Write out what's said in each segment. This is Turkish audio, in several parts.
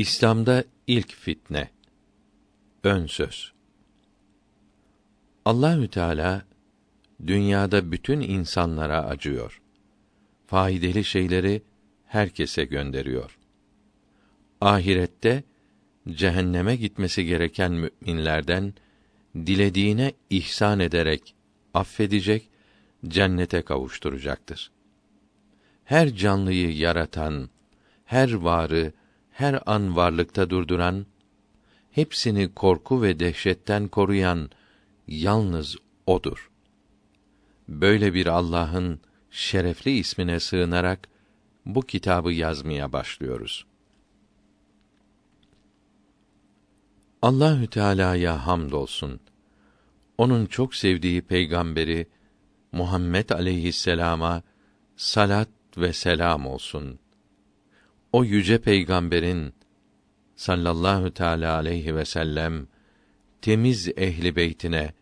İslam'da ilk fitne. Ön söz. Allahü Teala dünyada bütün insanlara acıyor. Faydalı şeyleri herkese gönderiyor. Ahirette cehenneme gitmesi gereken müminlerden dilediğine ihsan ederek affedecek, cennete kavuşturacaktır. Her canlıyı yaratan, her varı her an varlıkta durduran, hepsini korku ve dehşetten koruyan yalnız odur. Böyle bir Allah'ın şerefli ismine sığınarak bu kitabı yazmaya başlıyoruz. Allahü Teala'ya hamdolsun. Onun çok sevdiği peygamberi Muhammed aleyhisselama salat ve selam olsun. O yüce peygamberin sallallahu teala aleyhi ve sellem temiz ehli beytine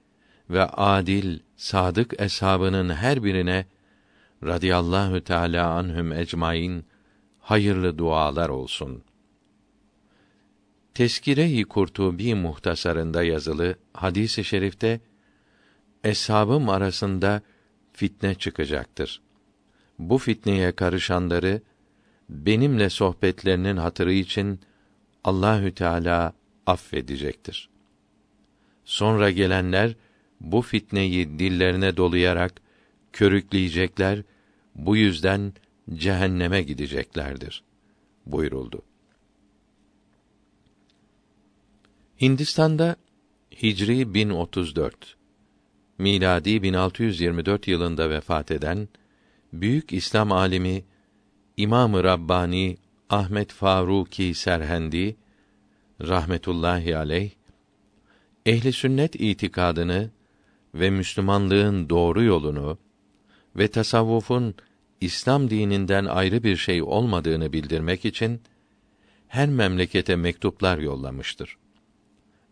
ve adil sadık eshabının her birine radıyallahu teala anhum ecmaîn hayırlı dualar olsun. Teskire-i Kurtubi muhtasarında yazılı hadisi şerifte eshabım arasında fitne çıkacaktır. Bu fitneye karışanları benimle sohbetlerinin hatırı için Allahü Teala affedecektir. Sonra gelenler bu fitneyi dillerine dolayarak körükleyecekler, bu yüzden cehenneme gideceklerdir buyuruldu. Hindistan'da Hicri 1034 miladi 1624 yılında vefat eden büyük İslam alimi İmam-ı Rabbani Ahmet Faruki Serhendi rahmetullahi aleyh ehli sünnet itikadını ve Müslümanlığın doğru yolunu ve tasavvufun İslam dininden ayrı bir şey olmadığını bildirmek için her memlekete mektuplar yollamıştır.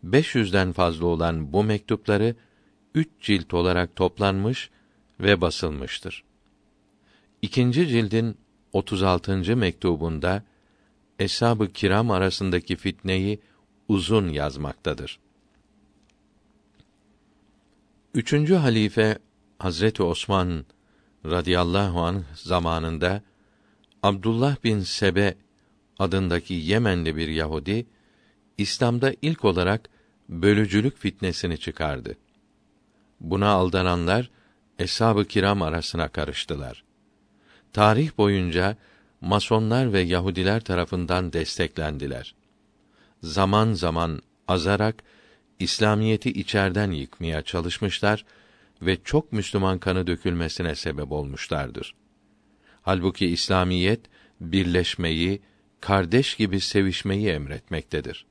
500'den fazla olan bu mektupları üç cilt olarak toplanmış ve basılmıştır. İkinci cildin 36. mektubunda eshab-ı kiram arasındaki fitneyi uzun yazmaktadır. Üçüncü halife Hazreti Osman radıyallahu anh zamanında Abdullah bin Sebe adındaki Yemenli bir Yahudi İslam'da ilk olarak bölücülük fitnesini çıkardı. Buna aldananlar eshab-ı kiram arasına karıştılar tarih boyunca masonlar ve Yahudiler tarafından desteklendiler. Zaman zaman azarak İslamiyeti içerden yıkmaya çalışmışlar ve çok Müslüman kanı dökülmesine sebep olmuşlardır. Halbuki İslamiyet birleşmeyi, kardeş gibi sevişmeyi emretmektedir.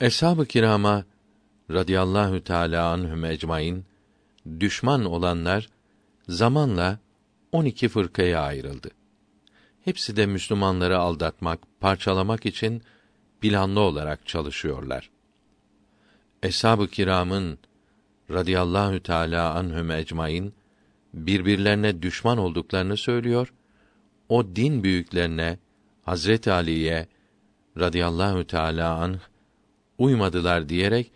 Eshab-ı kirama radıyallahu teala anhum ecmaîn düşman olanlar zamanla on iki fırkaya ayrıldı. Hepsi de Müslümanları aldatmak, parçalamak için planlı olarak çalışıyorlar. Eshab-ı kiramın radıyallahu teala anhum ecmaîn birbirlerine düşman olduklarını söylüyor. O din büyüklerine Hazret Ali'ye radıyallahu teala anh uymadılar diyerek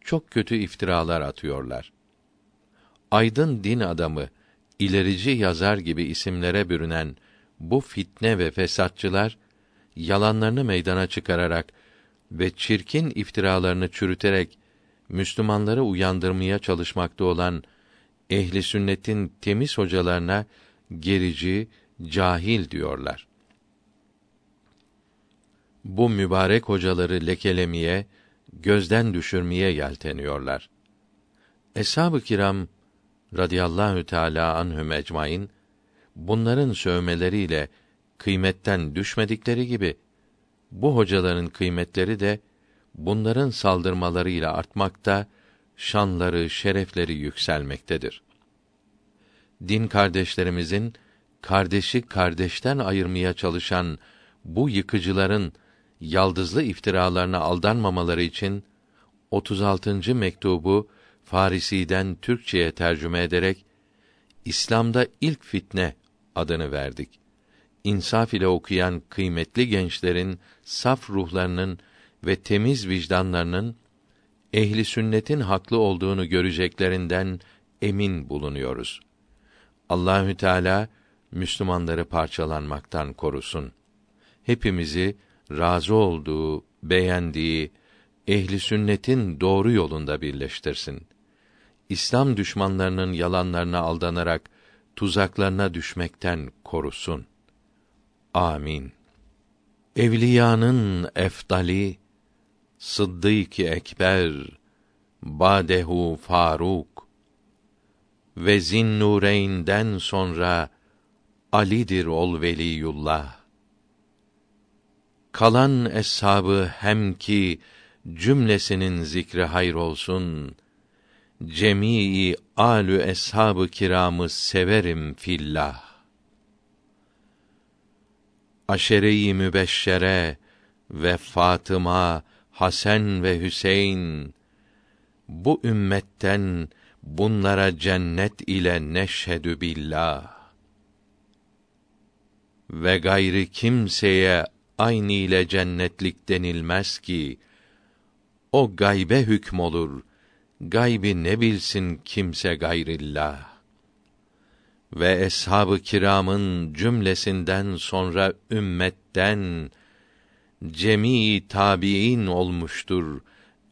çok kötü iftiralar atıyorlar. Aydın din adamı ilerici yazar gibi isimlere bürünen bu fitne ve fesatçılar yalanlarını meydana çıkararak ve çirkin iftiralarını çürüterek Müslümanları uyandırmaya çalışmakta olan ehli sünnetin temiz hocalarına gerici, cahil diyorlar. Bu mübarek hocaları lekelemeye, gözden düşürmeye yelteniyorlar. Eshab-ı kiram radıyallahu teala anhum ecmaîn bunların sövmeleriyle kıymetten düşmedikleri gibi bu hocaların kıymetleri de bunların saldırmalarıyla artmakta, şanları, şerefleri yükselmektedir. Din kardeşlerimizin kardeşi kardeşten ayırmaya çalışan bu yıkıcıların yaldızlı iftiralarına aldanmamaları için 36. mektubu Farisi'den Türkçeye tercüme ederek İslam'da ilk fitne adını verdik. insaf ile okuyan kıymetli gençlerin saf ruhlarının ve temiz vicdanlarının ehli sünnetin haklı olduğunu göreceklerinden emin bulunuyoruz. Allahü Teala Müslümanları parçalanmaktan korusun. Hepimizi razı olduğu, beğendiği ehli sünnetin doğru yolunda birleştirsin. İslam düşmanlarının yalanlarına aldanarak tuzaklarına düşmekten korusun. Amin. Evliyanın efdali Sıddık-ı Ekber Badehu Faruk ve Zinnureyn'den sonra Ali'dir ol veliyullah. Kalan eshabı hem ki cümlesinin zikri hayır olsun. Cemii alü eshabı kiramı severim fillah. Aşere-i mübeşşere ve Fatıma, Hasan ve Hüseyin bu ümmetten bunlara cennet ile neşhedü billah ve gayri kimseye aynı ile cennetlik denilmez ki o gaybe hükm olur gaybi ne bilsin kimse gayrillah ve eshab-ı kiramın cümlesinden sonra ümmetten cemii tabiin olmuştur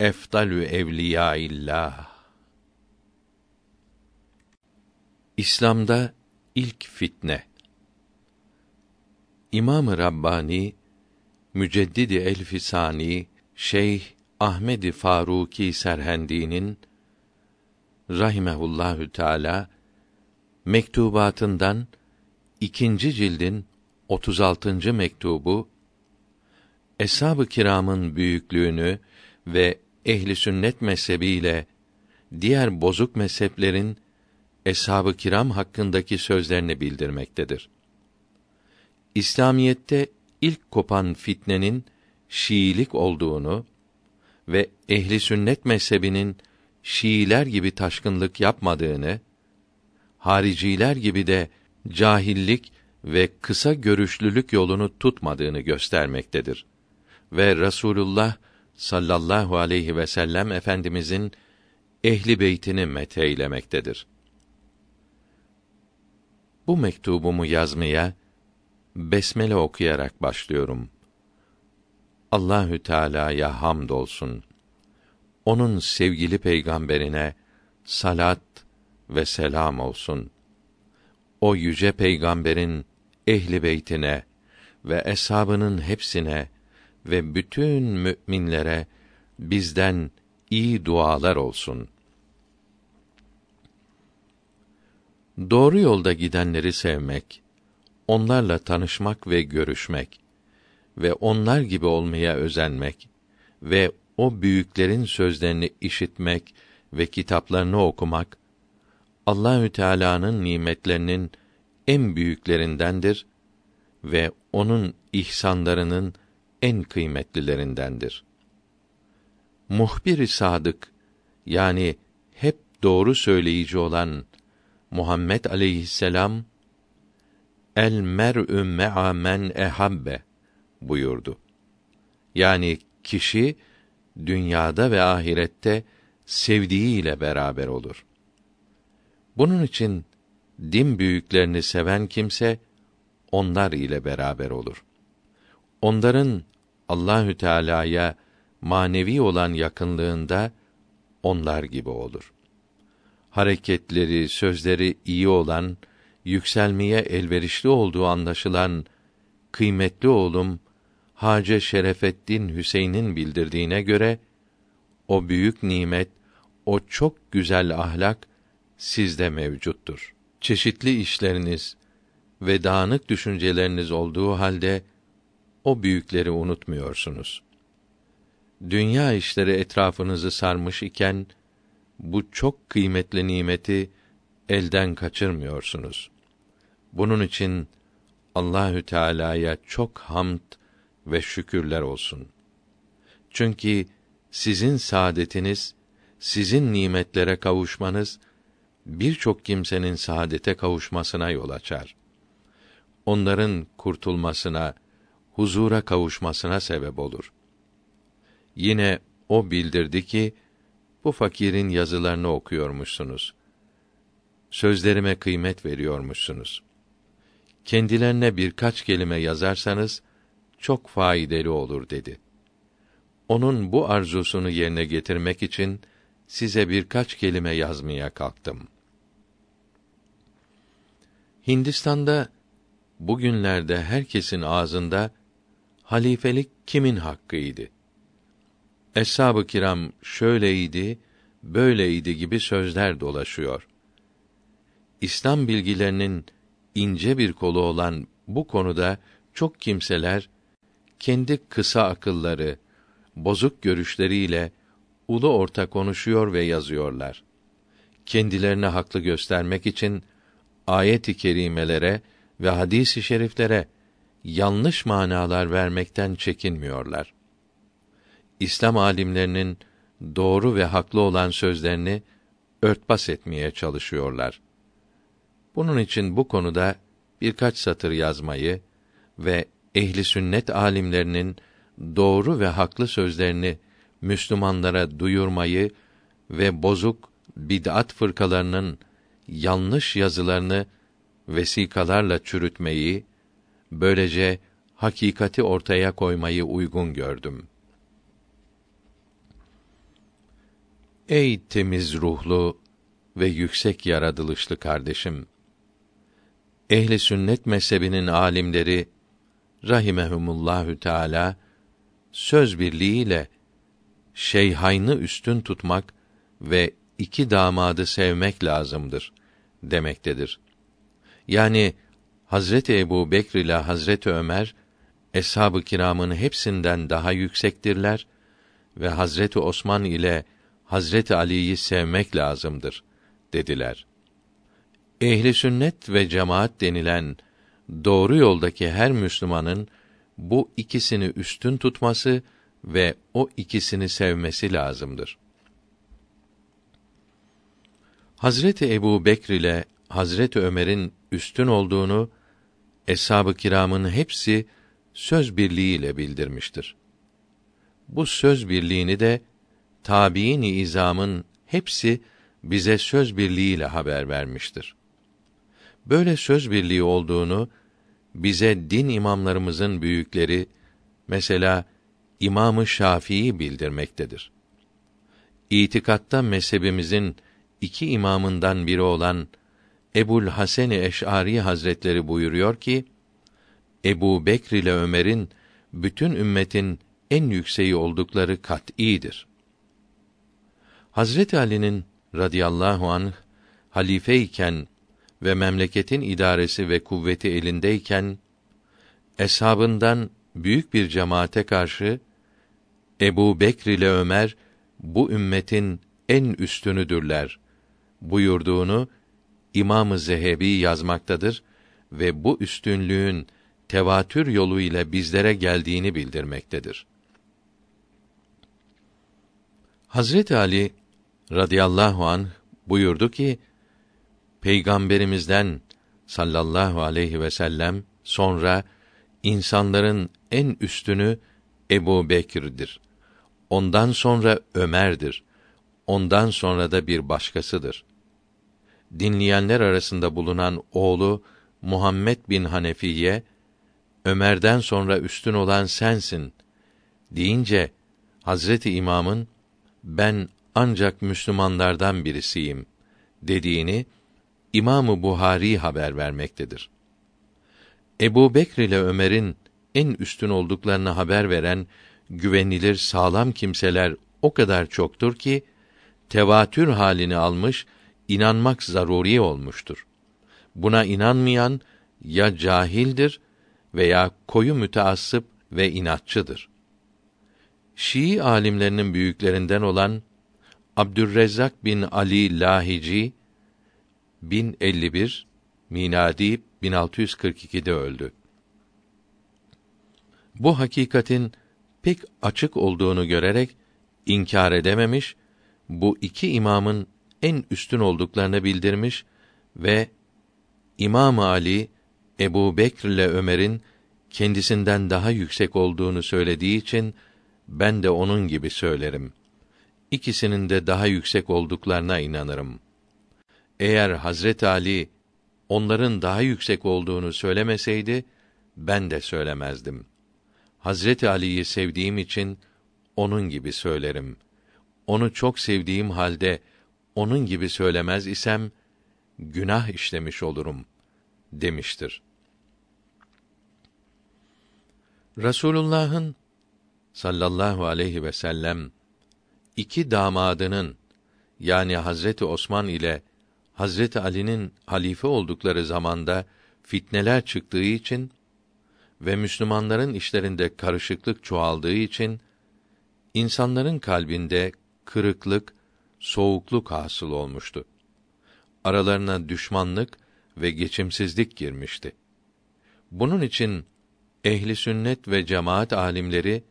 efdalü evliya illah. İslam'da ilk fitne. İmam-ı Rabbani Müceddidi Elfisani Şeyh Ahmedi Faruki Serhendi'nin rahimehullahü teala mektubatından ikinci cildin 36. mektubu Eshab-ı kiramın büyüklüğünü ve ehli sünnet mezhebiyle diğer bozuk mezheplerin eshab-ı kiram hakkındaki sözlerini bildirmektedir. İslamiyette ilk kopan fitnenin Şiilik olduğunu ve ehli sünnet mezhebinin Şiiler gibi taşkınlık yapmadığını, hariciler gibi de cahillik ve kısa görüşlülük yolunu tutmadığını göstermektedir ve Rasulullah sallallahu aleyhi ve sellem efendimizin ehli beytini metheylemektedir. Bu mektubumu yazmaya besmele okuyarak başlıyorum. Allahü Teala'ya hamdolsun. Onun sevgili peygamberine salat ve selam olsun. O yüce peygamberin ehli beytine ve eshabının hepsine ve bütün müminlere bizden iyi dualar olsun. Doğru yolda gidenleri sevmek, onlarla tanışmak ve görüşmek ve onlar gibi olmaya özenmek ve o büyüklerin sözlerini işitmek ve kitaplarını okumak Allahü Teala'nın nimetlerinin en büyüklerindendir ve onun ihsanlarının en kıymetlilerindendir. Muhbir-i sadık yani hep doğru söyleyici olan Muhammed aleyhisselam el mer'ü me'a men ehabbe buyurdu. Yani kişi dünyada ve ahirette sevdiğiyle beraber olur. Bunun için din büyüklerini seven kimse onlar ile beraber olur. Onların Allahü Teala'ya manevi olan yakınlığında onlar gibi olur. Hareketleri, sözleri iyi olan, yükselmeye elverişli olduğu anlaşılan kıymetli oğlum Hace Şerefeddin Hüseyin'in bildirdiğine göre o büyük nimet, o çok güzel ahlak sizde mevcuttur. Çeşitli işleriniz ve dağınık düşünceleriniz olduğu halde o büyükleri unutmuyorsunuz. Dünya işleri etrafınızı sarmış iken bu çok kıymetli nimeti elden kaçırmıyorsunuz. Bunun için Allahü Teala'ya çok hamd ve şükürler olsun. Çünkü sizin saadetiniz, sizin nimetlere kavuşmanız birçok kimsenin saadete kavuşmasına yol açar. onların kurtulmasına, huzura kavuşmasına sebep olur. Yine o bildirdi ki bu fakirin yazılarını okuyormuşsunuz. Sözlerime kıymet veriyormuşsunuz. Kendilerine birkaç kelime yazarsanız çok faydalı olur dedi. Onun bu arzusunu yerine getirmek için size birkaç kelime yazmaya kalktım. Hindistan'da bugünlerde herkesin ağzında halifelik kimin hakkıydı? Eshab-ı kiram şöyleydi, böyleydi gibi sözler dolaşıyor. İslam bilgilerinin ince bir kolu olan bu konuda çok kimseler kendi kısa akılları, bozuk görüşleriyle ulu orta konuşuyor ve yazıyorlar. Kendilerini haklı göstermek için ayet-i kerimelere ve hadis-i şeriflere yanlış manalar vermekten çekinmiyorlar. İslam alimlerinin doğru ve haklı olan sözlerini örtbas etmeye çalışıyorlar. Bunun için bu konuda birkaç satır yazmayı ve ehli sünnet alimlerinin doğru ve haklı sözlerini Müslümanlara duyurmayı ve bozuk bid'at fırkalarının yanlış yazılarını vesikalarla çürütmeyi, böylece hakikati ortaya koymayı uygun gördüm. Ey temiz ruhlu ve yüksek yaratılışlı kardeşim! Ehli sünnet mezhebinin alimleri rahimehumullahü teala söz birliğiyle şeyhaynı üstün tutmak ve iki damadı sevmek lazımdır demektedir. Yani Hazreti Ebu Bekr ile Hazreti Ömer eshab-ı kiramın hepsinden daha yüksektirler ve Hazreti Osman ile Hazreti Ali'yi sevmek lazımdır dediler. Ehli sünnet ve cemaat denilen doğru yoldaki her Müslümanın bu ikisini üstün tutması ve o ikisini sevmesi lazımdır. Hazreti Ebu Bekr ile Hazreti Ömer'in üstün olduğunu eshab-ı kiramın hepsi söz birliğiyle bildirmiştir. Bu söz birliğini de tabiin izamın hepsi bize söz birliğiyle haber vermiştir. Böyle söz birliği olduğunu bize din imamlarımızın büyükleri mesela İmamı Şafii bildirmektedir. İtikatta mezhebimizin iki imamından biri olan Ebul Hasan Eş'ari Hazretleri buyuruyor ki Ebu Bekr ile Ömer'in bütün ümmetin en yükseği oldukları kat'idir. Hazreti Ali'nin radıyallahu anh halife iken ve memleketin idaresi ve kuvveti elindeyken eshabından büyük bir cemaate karşı Ebu Bekr ile Ömer bu ümmetin en üstünüdürler buyurduğunu İmam-ı Zehebi yazmaktadır ve bu üstünlüğün tevatür yolu ile bizlere geldiğini bildirmektedir. Hazret Ali radıyallahu an buyurdu ki Peygamberimizden sallallahu aleyhi ve sellem sonra insanların en üstünü Ebu Bekir'dir. Ondan sonra Ömer'dir. Ondan sonra da bir başkasıdır. Dinleyenler arasında bulunan oğlu Muhammed bin Hanefiye, Ömer'den sonra üstün olan sensin deyince Hazreti İmam'ın ben ancak Müslümanlardan birisiyim dediğini İmamı Buhari haber vermektedir. Ebu Bekr ile Ömer'in en üstün olduklarını haber veren güvenilir sağlam kimseler o kadar çoktur ki tevatür halini almış, inanmak zaruri olmuştur. Buna inanmayan ya cahildir veya koyu müteassıp ve inatçıdır. Şii alimlerinin büyüklerinden olan Abdürrezzak bin Ali Lahici 1051 miladi 1642'de öldü. Bu hakikatin pek açık olduğunu görerek inkar edememiş, bu iki imamın en üstün olduklarını bildirmiş ve İmam Ali Ebu Bekr ile Ömer'in kendisinden daha yüksek olduğunu söylediği için ben de onun gibi söylerim. İkisinin de daha yüksek olduklarına inanırım. Eğer Hazret Ali onların daha yüksek olduğunu söylemeseydi ben de söylemezdim. Hazret Ali'yi sevdiğim için onun gibi söylerim. Onu çok sevdiğim halde onun gibi söylemez isem günah işlemiş olurum demiştir. Rasulullah'ın sallallahu aleyhi ve sellem iki damadının yani Hazreti Osman ile Hazreti Ali'nin halife oldukları zamanda fitneler çıktığı için ve Müslümanların işlerinde karışıklık çoğaldığı için insanların kalbinde kırıklık, soğukluk hasıl olmuştu. Aralarına düşmanlık ve geçimsizlik girmişti. Bunun için ehli sünnet ve cemaat alimleri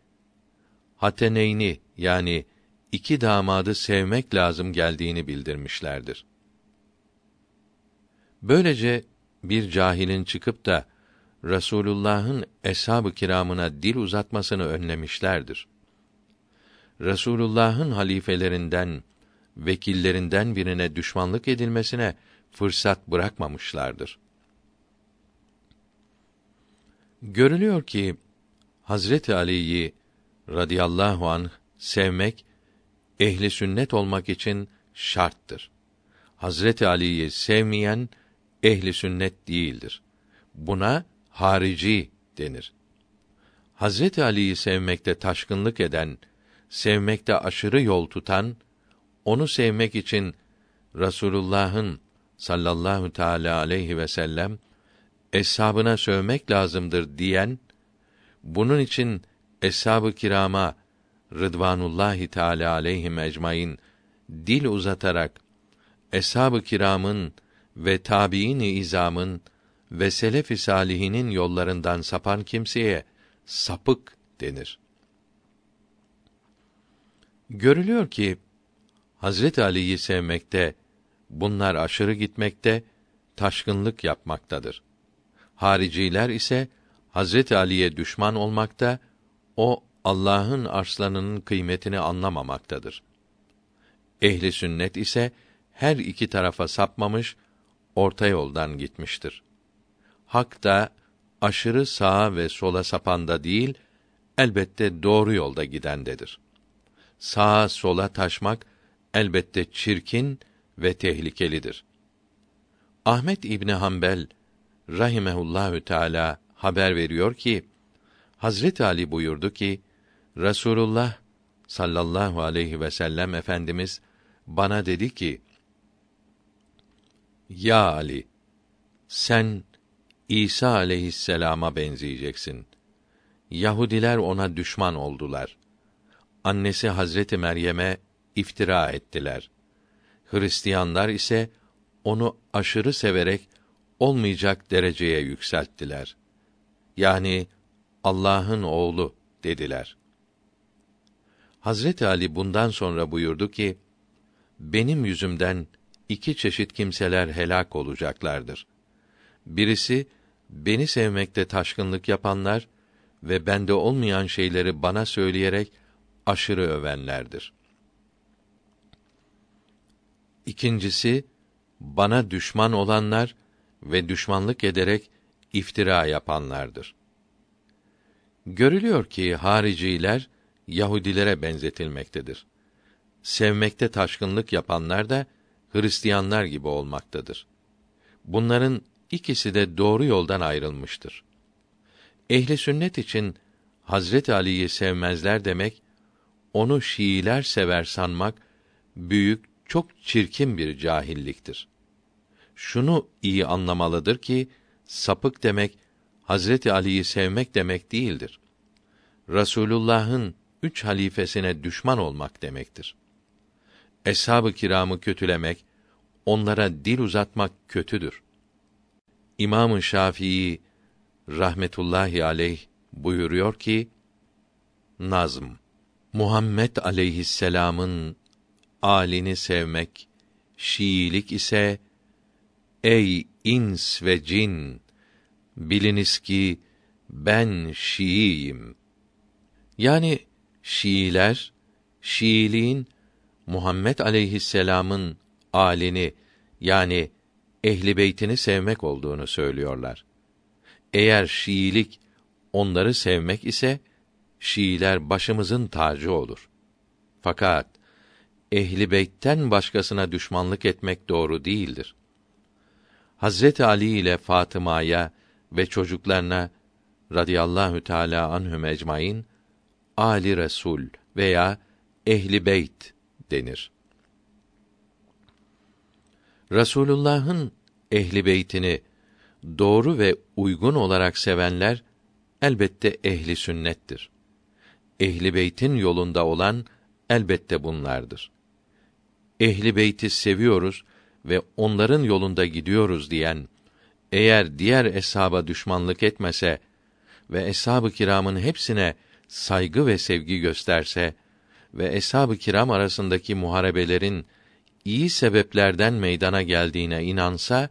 hateneyni yani iki damadı sevmek lazım geldiğini bildirmişlerdir. Böylece bir cahilin çıkıp da Rasulullah'ın eshab-ı kiramına dil uzatmasını önlemişlerdir. Resulullah'ın halifelerinden, vekillerinden birine düşmanlık edilmesine fırsat bırakmamışlardır. Görülüyor ki Hazreti Ali'yi radıyallahu anh sevmek ehli sünnet olmak için şarttır. Hazreti Ali'yi sevmeyen ehli sünnet değildir. Buna harici denir. Hazreti Ali'yi sevmekte taşkınlık eden, sevmekte aşırı yol tutan, onu sevmek için Rasulullah'ın sallallahu teala aleyhi ve sellem eshabına sövmek lazımdır diyen, bunun için eshab-ı kirama Rıdvanullahi Teala aleyhim ecmaîn dil uzatarak eshab-ı kiramın ve tabiin-i izamın ve selef-i salihinin yollarından sapan kimseye sapık denir. Görülüyor ki Hazret Ali'yi sevmekte, bunlar aşırı gitmekte, taşkınlık yapmaktadır. Hariciler ise Hazret Ali'ye düşman olmakta, o Allah'ın arslanının kıymetini anlamamaktadır. Ehli sünnet ise her iki tarafa sapmamış, orta yoldan gitmiştir. Hak da aşırı sağa ve sola sapanda değil, elbette doğru yolda gidendedir. Sağa sola taşmak elbette çirkin ve tehlikelidir. Ahmet İbni Hanbel rahimehullahü teala haber veriyor ki Hazret Ali buyurdu ki Rasulullah sallallahu aleyhi ve sellem efendimiz bana dedi ki Ya Ali sen İsa aleyhisselama benzeyeceksin. Yahudiler ona düşman oldular. Annesi Hazreti Meryem'e iftira ettiler. Hristiyanlar ise onu aşırı severek olmayacak dereceye yükselttiler. Yani Allah'ın oğlu dediler. Hazreti Ali bundan sonra buyurdu ki: Benim yüzümden iki çeşit kimseler helak olacaklardır. Birisi beni sevmekte taşkınlık yapanlar ve bende olmayan şeyleri bana söyleyerek aşırı övenlerdir. İkincisi bana düşman olanlar ve düşmanlık ederek iftira yapanlardır. Görülüyor ki hariciler Yahudilere benzetilmektedir. Sevmekte taşkınlık yapanlar da Hristiyanlar gibi olmaktadır. Bunların ikisi de doğru yoldan ayrılmıştır. Ehli sünnet için Hazret Ali'yi sevmezler demek, onu Şiiler sever sanmak büyük, çok çirkin bir cahilliktir. Şunu iyi anlamalıdır ki sapık demek Hazreti Ali'yi sevmek demek değildir. Rasulullah'ın üç halifesine düşman olmak demektir. Eshab-ı kiramı kötülemek, onlara dil uzatmak kötüdür. İmam-ı Şafii rahmetullahi aleyh buyuruyor ki Nazm Muhammed aleyhisselam'ın alini sevmek Şiilik ise ey ins ve cin biliniz ki ben Şiiyim. Yani Şiiler Şiiliğin Muhammed aleyhisselam'ın alini yani ehli beytini sevmek olduğunu söylüyorlar. Eğer Şiilik onları sevmek ise Şiiler başımızın tacı olur. Fakat ehli beytten başkasına düşmanlık etmek doğru değildir. Hazreti Ali ile Fatıma'ya ve çocuklarına radıyallahu teala anhum ecmaîn Ali Resul veya ehli beyt denir. Rasulullah'ın ehli beytini doğru ve uygun olarak sevenler elbette ehli sünnettir. Ehli beytin yolunda olan elbette bunlardır. Ehli beyti seviyoruz ve onların yolunda gidiyoruz diyen eğer diğer eshaba düşmanlık etmese ve eshab-ı kiramın hepsine saygı ve sevgi gösterse ve eshab-ı kiram arasındaki muharebelerin iyi sebeplerden meydana geldiğine inansa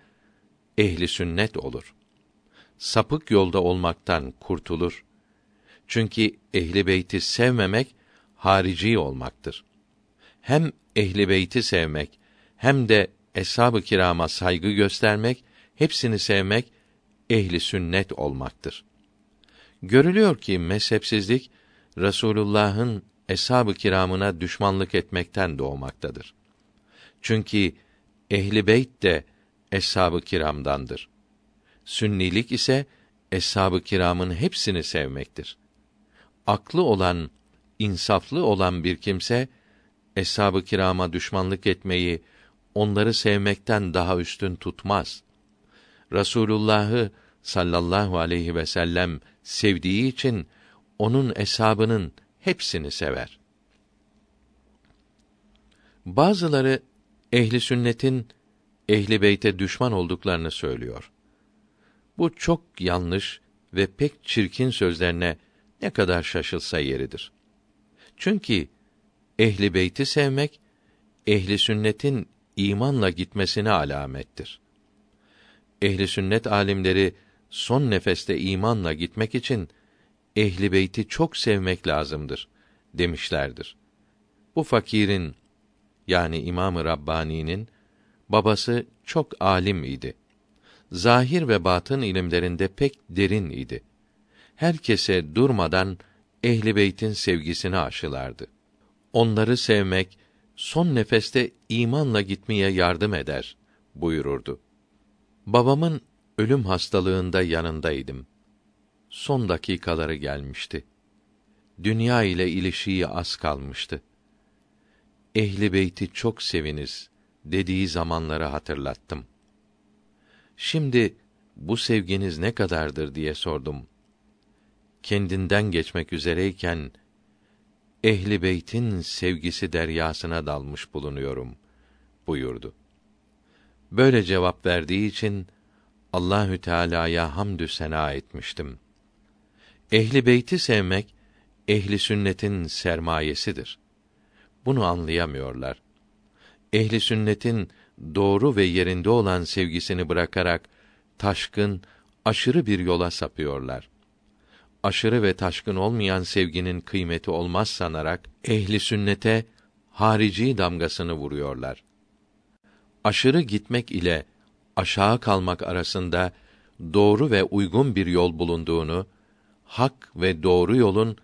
ehli sünnet olur. Sapık yolda olmaktan kurtulur. Çünkü ehli beyti sevmemek harici olmaktır. Hem ehli beyti sevmek hem de eshab-ı kirama saygı göstermek, hepsini sevmek ehli sünnet olmaktır. Görülüyor ki mezhepsizlik Resulullah'ın eshab-ı kiramına düşmanlık etmekten doğmaktadır. Çünkü ehli beyt de eshab-ı kiramdandır. Sünnilik ise eshab-ı kiramın hepsini sevmektir. Aklı olan, insaflı olan bir kimse eshab-ı kirama düşmanlık etmeyi onları sevmekten daha üstün tutmaz. Rasulullah'ı sallallahu aleyhi ve sellem sevdiği için onun eshabının hepsini sever. Bazıları ehli sünnetin ehli beyte düşman olduklarını söylüyor. Bu çok yanlış ve pek çirkin sözlerine ne kadar şaşılsa yeridir. Çünkü ehli beyti sevmek ehli sünnetin imanla gitmesine alamettir. Ehli sünnet alimleri son nefeste imanla gitmek için ehli beyti çok sevmek lazımdır demişlerdir. Bu fakirin yani İmam-ı Rabbani'nin babası çok alim idi. Zahir ve batın ilimlerinde pek derin idi. Herkese durmadan ehli beytin sevgisini aşılardı. Onları sevmek son nefeste imanla gitmeye yardım eder buyururdu. Babamın ölüm hastalığında yanındaydım. Son dakikaları gelmişti. Dünya ile ilişiği az kalmıştı. Ehli beyti çok seviniz dediği zamanları hatırlattım. Şimdi bu sevginiz ne kadardır diye sordum. Kendinden geçmek üzereyken ehli beytin sevgisi deryasına dalmış bulunuyorum buyurdu. Böyle cevap verdiği için Allahü Teala'ya hamdü sena etmiştim. Ehli beyti sevmek ehli sünnetin sermayesidir. Bunu anlayamıyorlar. Ehli sünnetin doğru ve yerinde olan sevgisini bırakarak taşkın, aşırı bir yola sapıyorlar. Aşırı ve taşkın olmayan sevginin kıymeti olmaz sanarak ehli sünnete harici damgasını vuruyorlar. Aşırı gitmek ile aşağı kalmak arasında doğru ve uygun bir yol bulunduğunu, hak ve doğru yolun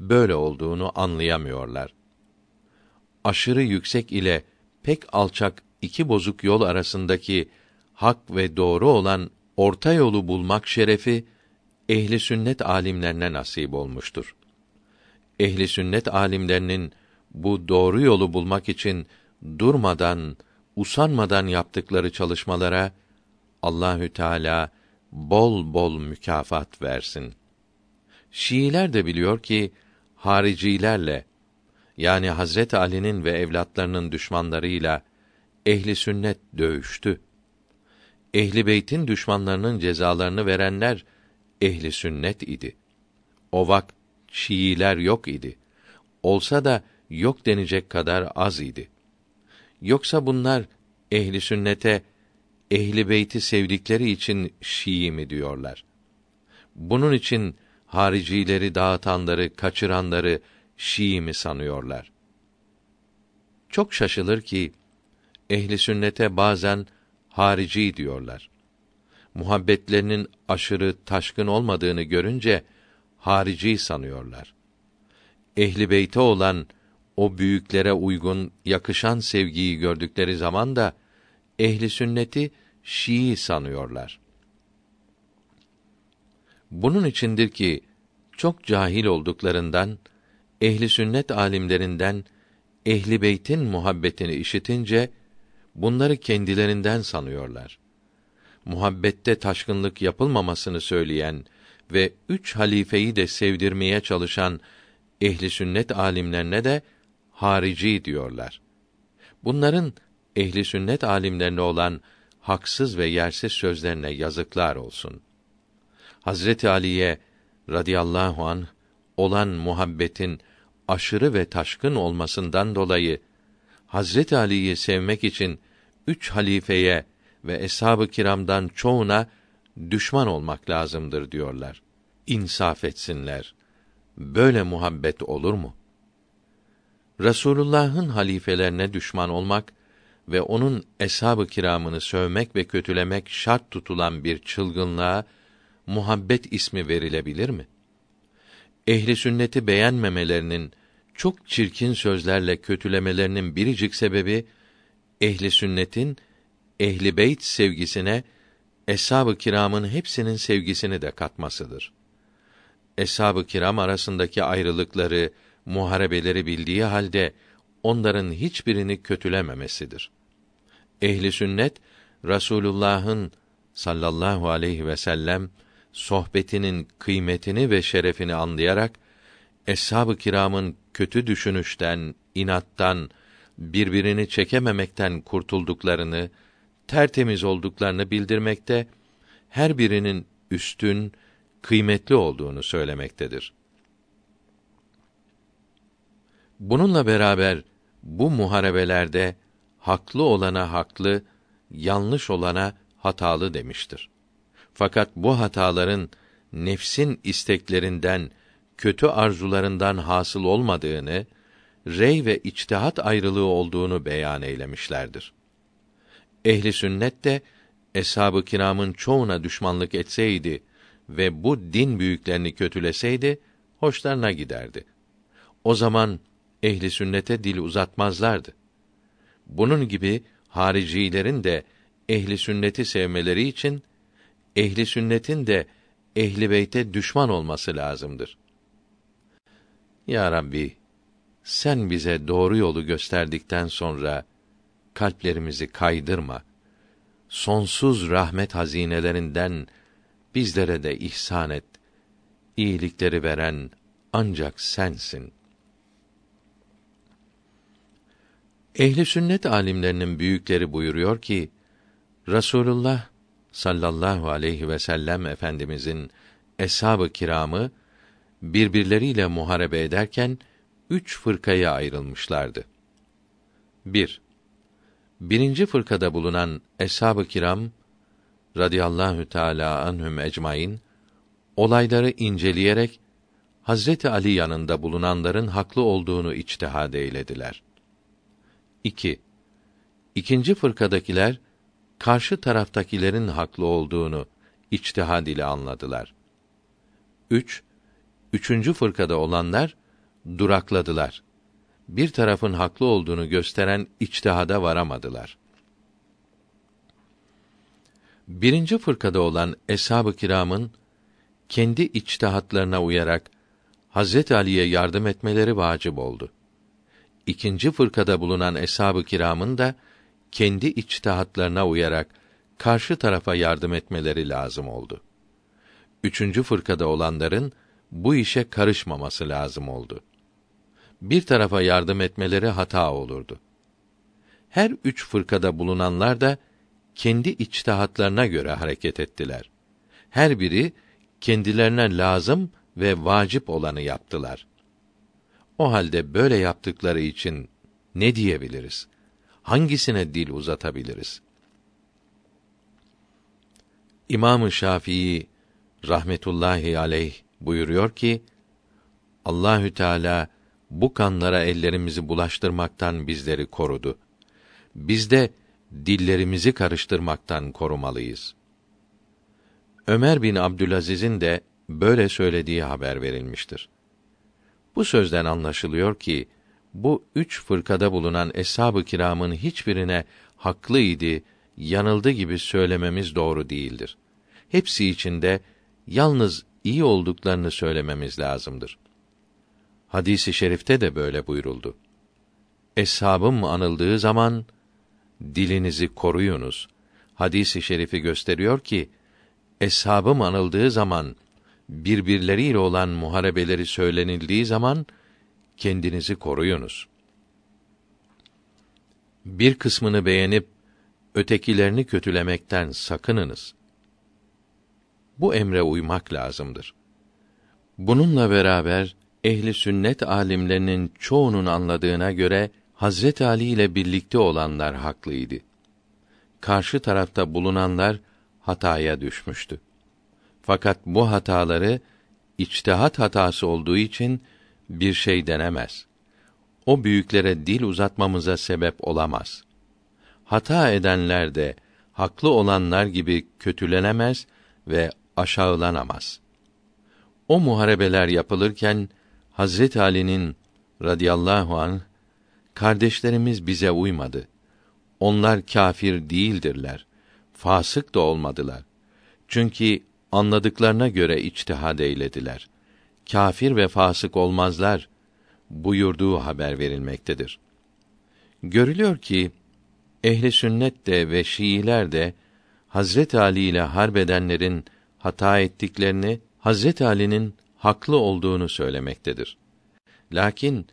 böyle olduğunu anlayamıyorlar. Aşırı yüksek ile pek alçak iki bozuk yol arasındaki hak ve doğru olan orta yolu bulmak şerefi ehli sünnet alimlerine nasip olmuştur. Ehli sünnet alimlerinin bu doğru yolu bulmak için durmadan, usanmadan yaptıkları çalışmalara Allahü Teala bol bol mükafat versin. Şiiler de biliyor ki haricilerle yani Hazret Ali'nin ve evlatlarının düşmanlarıyla ehli sünnet dövüştü. Ehli beytin düşmanlarının cezalarını verenler ehli sünnet idi. O vakt Şiiler yok idi. Olsa da yok denecek kadar az idi. Yoksa bunlar ehli sünnete ehli beyti sevdikleri için Şii mi diyorlar? Bunun için haricileri dağıtanları, kaçıranları Şii mi sanıyorlar? Çok şaşılır ki ehli sünnete bazen harici diyorlar. Muhabbetlerinin aşırı taşkın olmadığını görünce harici sanıyorlar. Ehli beyte olan o büyüklere uygun, yakışan sevgiyi gördükleri zaman da ehli sünneti Şii sanıyorlar. Bunun içindir ki çok cahil olduklarından ehli sünnet alimlerinden ehli beytin muhabbetini işitince bunları kendilerinden sanıyorlar. Muhabbette taşkınlık yapılmamasını söyleyen ve üç halifeyi de sevdirmeye çalışan ehli sünnet alimlerine de harici diyorlar. Bunların ehli sünnet alimlerine olan haksız ve yersiz sözlerine yazıklar olsun. Hazreti Ali'ye radıyallahu an olan muhabbetin aşırı ve taşkın olmasından dolayı Hazreti Ali'yi sevmek için üç halifeye ve eshab-ı kiramdan çoğuna düşman olmak lazımdır diyorlar. İnsaf etsinler. Böyle muhabbet olur mu? Resulullah'ın halifelerine düşman olmak ve onun eshab-ı kiramını sövmek ve kötülemek şart tutulan bir çılgınlığa muhabbet ismi verilebilir mi? Ehli sünneti beğenmemelerinin çok çirkin sözlerle kötülemelerinin biricik sebebi ehli sünnetin ehli beyt sevgisine eshab-ı kiramın hepsinin sevgisini de katmasıdır. Eshab-ı kiram arasındaki ayrılıkları, muharebeleri bildiği halde onların hiçbirini kötülememesidir. Ehli sünnet Rasulullah'ın sallallahu aleyhi ve sellem sohbetinin kıymetini ve şerefini anlayarak eshab-ı kiramın kötü düşünüşten, inattan, birbirini çekememekten kurtulduklarını, tertemiz olduklarını bildirmekte, her birinin üstün, kıymetli olduğunu söylemektedir. Bununla beraber bu muharebelerde haklı olana haklı, yanlış olana hatalı demiştir. Fakat bu hataların nefsin isteklerinden, kötü arzularından hasıl olmadığını, rey ve içtihat ayrılığı olduğunu beyan eylemişlerdir. Ehli sünnet de eshab-ı kiramın çoğuna düşmanlık etseydi ve bu din büyüklerini kötüleseydi hoşlarına giderdi. O zaman ehli sünnete dil uzatmazlardı. Bunun gibi haricilerin de ehli sünneti sevmeleri için ehli sünnetin de ehli beyte düşman olması lazımdır. Ya Rabbi, sen bize doğru yolu gösterdikten sonra kalplerimizi kaydırma. Sonsuz rahmet hazinelerinden bizlere de ihsan et. İyilikleri veren ancak sensin. Ehli sünnet alimlerinin büyükleri buyuruyor ki Rasulullah sallallahu aleyhi ve sellem efendimizin eshab-ı kiramı birbirleriyle muharebe ederken üç fırkaya ayrılmışlardı. 1. Birinci fırkada bulunan eshab-ı kiram radıyallahu teala anhum ecmaîn olayları inceleyerek Hazreti Ali yanında bulunanların haklı olduğunu içtihad eylediler. 2. İkinci fırkadakiler karşı taraftakilerin haklı olduğunu içtihad ile anladılar. 3. Üçüncü fırkada olanlar durakladılar. Bir tarafın haklı olduğunu gösteren içtihada varamadılar. Birinci fırkada olan eshab-ı kiramın kendi içtihatlarına uyarak Hazret Ali'ye yardım etmeleri vacip oldu. İkinci fırkada bulunan eshab-ı kiramın da kendi içtihatlarına uyarak karşı tarafa yardım etmeleri lazım oldu. Üçüncü fırkada olanların bu işe karışmaması lazım oldu. Bir tarafa yardım etmeleri hata olurdu. Her üç fırkada bulunanlar da kendi içtihatlarına göre hareket ettiler. Her biri kendilerine lazım ve vacip olanı yaptılar. O halde böyle yaptıkları için ne diyebiliriz? Hangisine dil uzatabiliriz? İmam-ı Şafii rahmetullahi aleyh buyuruyor ki Allahü Teala bu kanlara ellerimizi bulaştırmaktan bizleri korudu. Biz de dillerimizi karıştırmaktan korumalıyız. Ömer bin Abdülaziz'in de böyle söylediği haber verilmiştir. Bu sözden anlaşılıyor ki bu üç fırkada bulunan eshab-ı kiramın hiçbirine haklıydı, yanıldı gibi söylememiz doğru değildir. Hepsi içinde yalnız iyi olduklarını söylememiz lazımdır. Hadisi şerifte de böyle buyuruldu. Eshabım anıldığı zaman dilinizi koruyunuz. Hadisi şerifi gösteriyor ki eshabım anıldığı zaman birbirleriyle olan muharebeleri söylenildiği zaman kendinizi koruyunuz. Bir kısmını beğenip ötekilerini kötülemekten sakınınız. Bu emre uymak lazımdır. Bununla beraber ehli sünnet alimlerinin çoğunun anladığına göre Hazret Ali ile birlikte olanlar haklıydı. Karşı tarafta bulunanlar hataya düşmüştü. Fakat bu hataları içtihat hatası olduğu için bir şey denemez. O büyüklere dil uzatmamıza sebep olamaz. Hata edenler de haklı olanlar gibi kötülenemez ve aşağılanamaz. O muharebeler yapılırken Hazret Ali'nin radıyallahu an kardeşlerimiz bize uymadı. Onlar kâfir değildirler. Fasık da olmadılar. Çünkü anladıklarına göre içtihad eylediler. Kâfir ve fasık olmazlar buyurduğu haber verilmektedir. Görülüyor ki ehli sünnet de ve Şiiler de Hazret Ali ile harbedenlerin hata ettiklerini, Hazret Ali'nin haklı olduğunu söylemektedir. Lakin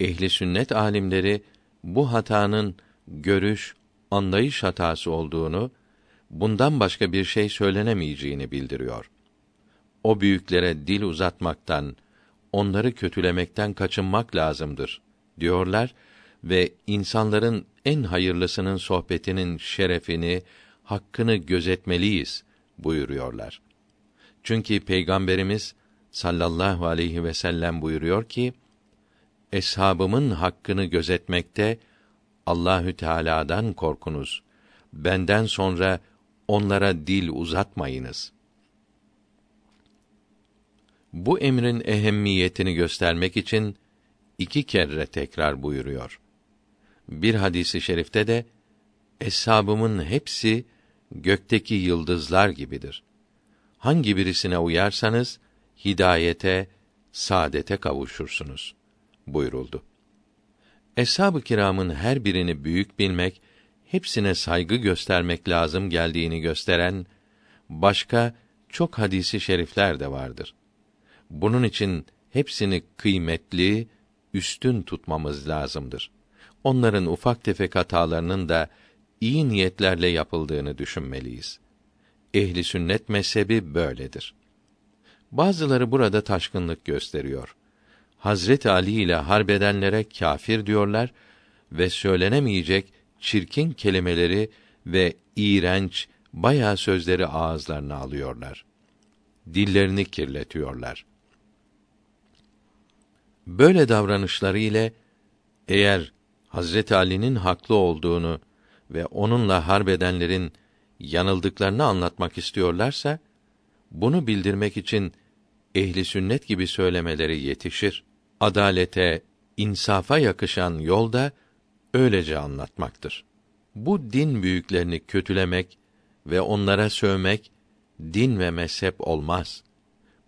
ehli sünnet alimleri bu hatanın görüş, anlayış hatası olduğunu, bundan başka bir şey söylenemeyeceğini bildiriyor. O büyüklere dil uzatmaktan, onları kötülemekten kaçınmak lazımdır diyorlar ve insanların en hayırlısının sohbetinin şerefini, hakkını gözetmeliyiz buyuruyorlar. Çünkü peygamberimiz sallallahu aleyhi ve sellem buyuruyor ki eshabımın hakkını gözetmekte Allahü Teala'dan korkunuz. Benden sonra onlara dil uzatmayınız. Bu emrin ehemmiyetini göstermek için iki kere tekrar buyuruyor. Bir hadisi şerifte de eshabımın hepsi gökteki yıldızlar gibidir. Hangi birisine uyarsanız hidayete, saadete kavuşursunuz buyuruldu. Eshab-ı kiramın her birini büyük bilmek, hepsine saygı göstermek lazım geldiğini gösteren başka çok hadisi şerifler de vardır. Bunun için hepsini kıymetli, üstün tutmamız lazımdır. Onların ufak tefek hatalarının da iyi niyetlerle yapıldığını düşünmeliyiz. Ehli sünnet mezhebi böyledir. Bazıları burada taşkınlık gösteriyor. Hazret Ali ile harbedenlere kâfir diyorlar ve söylenemeyecek çirkin kelimeleri ve iğrenç bayağı sözleri ağızlarına alıyorlar. Dillerini kirletiyorlar. Böyle davranışları ile eğer Hazret Ali'nin haklı olduğunu ve onunla harbedenlerin yanıldıklarını anlatmak istiyorlarsa bunu bildirmek için ehli sünnet gibi söylemeleri yetişir. Adalete, insafa yakışan yol da öylece anlatmaktır. Bu din büyüklerini kötülemek ve onlara sövmek din ve mezhep olmaz.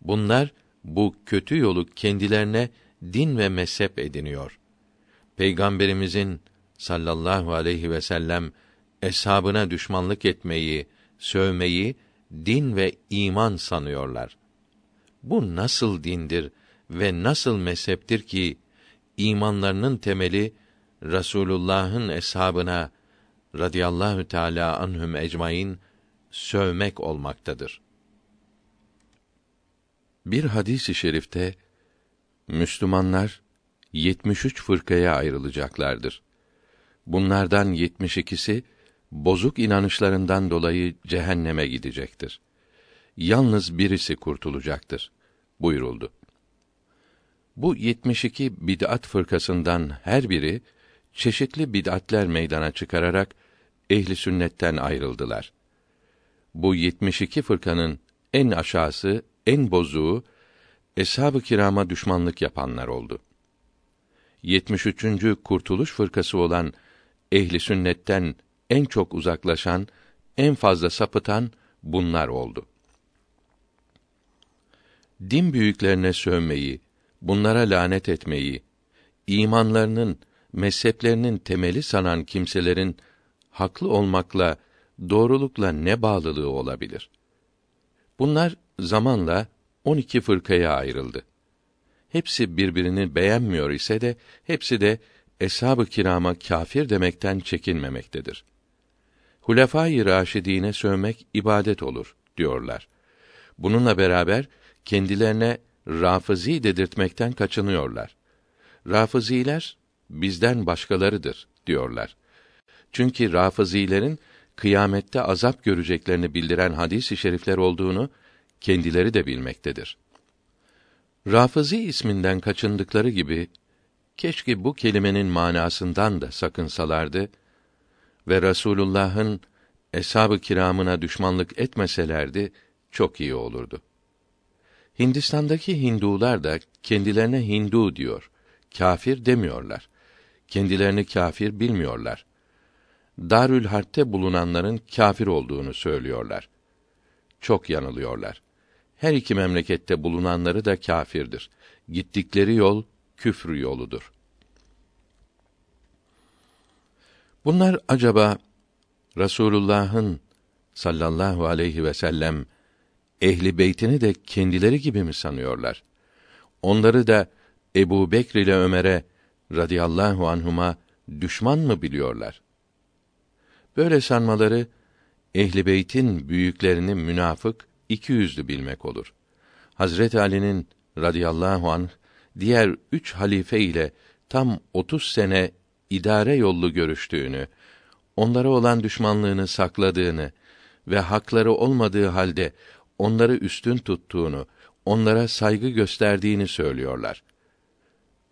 Bunlar bu kötü yolu kendilerine din ve mezhep ediniyor. Peygamberimizin sallallahu aleyhi ve sellem eshabına düşmanlık etmeyi, sövmeyi din ve iman sanıyorlar. Bu nasıl dindir ve nasıl mezheptir ki imanlarının temeli Rasulullah'ın eshabına radıyallahu teala anhum ecmaîn sövmek olmaktadır. Bir hadisi i şerifte Müslümanlar 73 fırkaya ayrılacaklardır. Bunlardan 72'si bozuk inanışlarından dolayı cehenneme gidecektir. yalnız birisi kurtulacaktır buyuruldu. Bu 72 bid'at fırkasından her biri çeşitli bid'atler meydana çıkararak ehli sünnetten ayrıldılar. Bu 72 fırkanın en aşağısı, en bozuğu eshab-ı kirama düşmanlık yapanlar oldu. 73. kurtuluş fırkası olan ehli sünnetten en çok uzaklaşan, en fazla sapıtan bunlar oldu. Din büyüklerine sövmeyi, bunlara lanet etmeyi, imanlarının, mezheplerinin temeli sanan kimselerin haklı olmakla, doğrulukla ne bağlılığı olabilir? Bunlar zamanla 12 fırkaya ayrıldı. Hepsi birbirini beğenmiyor ise de hepsi de eshab-ı kirama kâfir demekten çekinmemektedir. Hulefâ-i Raşidîne sövmek ibadet olur diyorlar. Bununla beraber kendilerine Rafızi dedirtmekten kaçınıyorlar. Rafıziler bizden başkalarıdır diyorlar. Çünkü Rafızilerin kıyamette azap göreceklerini bildiren hadis-i şerifler olduğunu kendileri de bilmektedir. Rafızi isminden kaçındıkları gibi keşke bu kelimenin manasından da sakınsalardı ve Resulullah'ın eshab-ı kiramına düşmanlık etmeselerdi çok iyi olurdu. Hindistan'daki Hindular da kendilerine Hindu diyor. Kafir demiyorlar. Kendilerini kafir bilmiyorlar. Darül Harp'te bulunanların kafir olduğunu söylüyorlar. Çok yanılıyorlar. Her iki memlekette bulunanları da kâfirdir. Gittikleri yol küfrü yoludur. Bunlar acaba Rasulullah'ın sallallahu aleyhi ve sellem ehli beytini de kendileri gibi mi sanıyorlar? Onları da Ebu Bekr ile Ömer'e radıyallahu anhuma düşman mı biliyorlar? Böyle sanmaları ehli beytin büyüklerini münafık, iki yüzlü bilmek olur. Hazret Ali'nin radıyallahu anh diğer üç halife ile tam otuz sene idare yollu görüştüğünü, onlara olan düşmanlığını sakladığını ve hakları olmadığı halde onları üstün tuttuğunu, onlara saygı gösterdiğini söylüyorlar.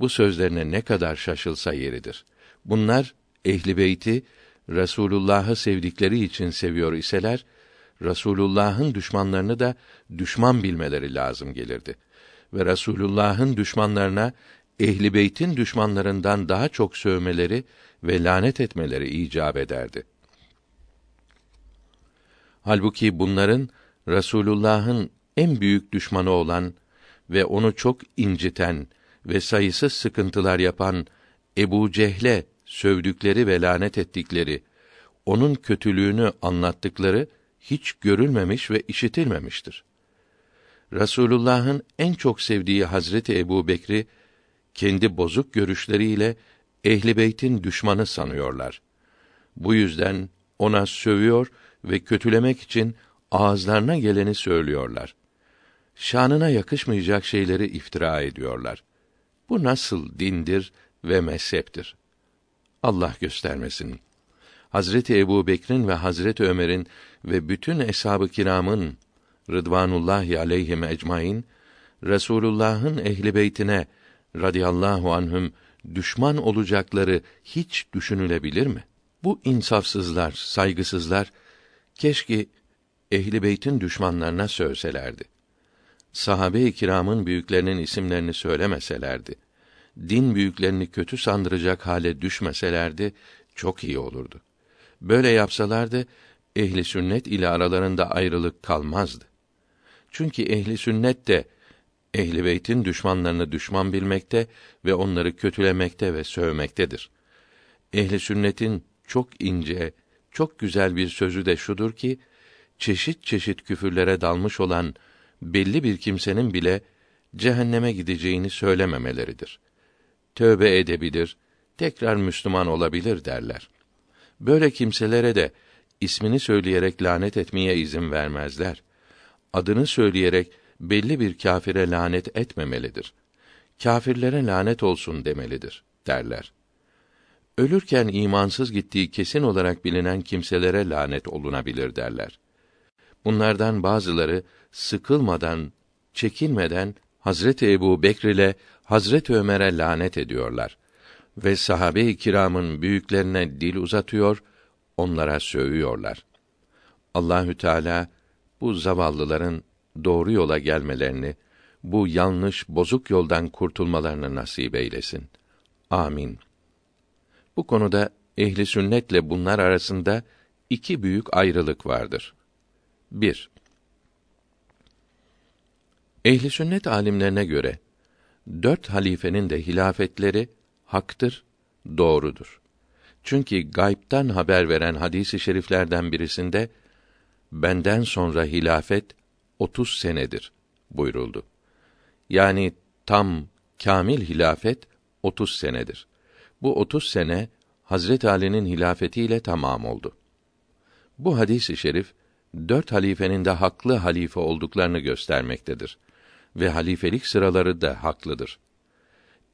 Bu sözlerine ne kadar şaşılsa yeridir. Bunlar ehli beyti Resulullah'ı sevdikleri için seviyor iseler, Resulullah'ın düşmanlarını da düşman bilmeleri lazım gelirdi. Ve Resulullah'ın düşmanlarına ehli beytin düşmanlarından daha çok sövmeleri ve lanet etmeleri icap ederdi. Halbuki bunların Resulullah'ın en büyük düşmanı olan ve onu çok inciten ve sayısız sıkıntılar yapan Ebu Cehle sövdükleri ve lanet ettikleri, onun kötülüğünü anlattıkları hiç görülmemiş ve işitilmemiştir. Rasulullah'ın en çok sevdiği Hazreti Ebu Bekri, kendi bozuk görüşleriyle ehli beytin düşmanı sanıyorlar. Bu yüzden ona sövüyor ve kötülemek için ağızlarına geleni söylüyorlar. Şanına yakışmayacak şeyleri iftira ediyorlar. Bu nasıl dindir ve mezheptir? Allah göstermesin. Hazreti Ebu Bekir'in ve Hazreti Ömer'in ve bütün eshab-ı kiramın Rıdvanullahi aleyhim ecmaîn Resulullah'ın ehli beytine radıyallahu anhüm düşman olacakları hiç düşünülebilir mi? Bu insafsızlar, saygısızlar keşke ehli beytin düşmanlarına sövselerdi. Sahabe-i kiramın büyüklerinin isimlerini söylemeselerdi. Din büyüklerini kötü sandıracak hale düşmeselerdi çok iyi olurdu. Böyle yapsalardı ehli sünnet ile aralarında ayrılık kalmazdı. Çünkü ehli sünnet de ehli beytin düşmanlarını düşman bilmekte ve onları kötülemekte ve sövmektedir. Ehli sünnetin çok ince, çok güzel bir sözü de şudur ki çeşit çeşit küfürlere dalmış olan belli bir kimsenin bile cehenneme gideceğini söylememeleridir. Tövbe edebilir, tekrar Müslüman olabilir derler. Böyle kimselere de ismini söyleyerek lanet etmeye izin vermezler. Adını söyleyerek belli bir kâfire lanet etmemelidir. Kâfirlere lanet olsun demelidir derler. Ölürken imansız gittiği kesin olarak bilinen kimselere lanet olunabilir derler. Bunlardan bazıları sıkılmadan, çekinmeden Hazreti Ebu Bekr ile Hazreti Ömer'e lanet ediyorlar ve sahabe-i kiramın büyüklerine dil uzatıyor, onlara sövüyorlar. Allahü Teala bu zavallıların doğru yola gelmelerini, bu yanlış, bozuk yoldan kurtulmalarını nasip eylesin. Amin. Bu konuda ehli sünnetle bunlar arasında iki büyük ayrılık vardır. 1. Ehli sünnet alimlerine göre dört halifenin de hilafetleri haktır, doğrudur. Çünkü gaybtan haber veren hadisi şeriflerden birisinde benden sonra hilafet 30 senedir buyuruldu. Yani tam kamil hilafet 30 senedir. Bu 30 sene Hazret Ali'nin hilafetiyle tamam oldu. Bu hadisi şerif dört halifenin de haklı halife olduklarını göstermektedir ve halifelik sıraları da haklıdır.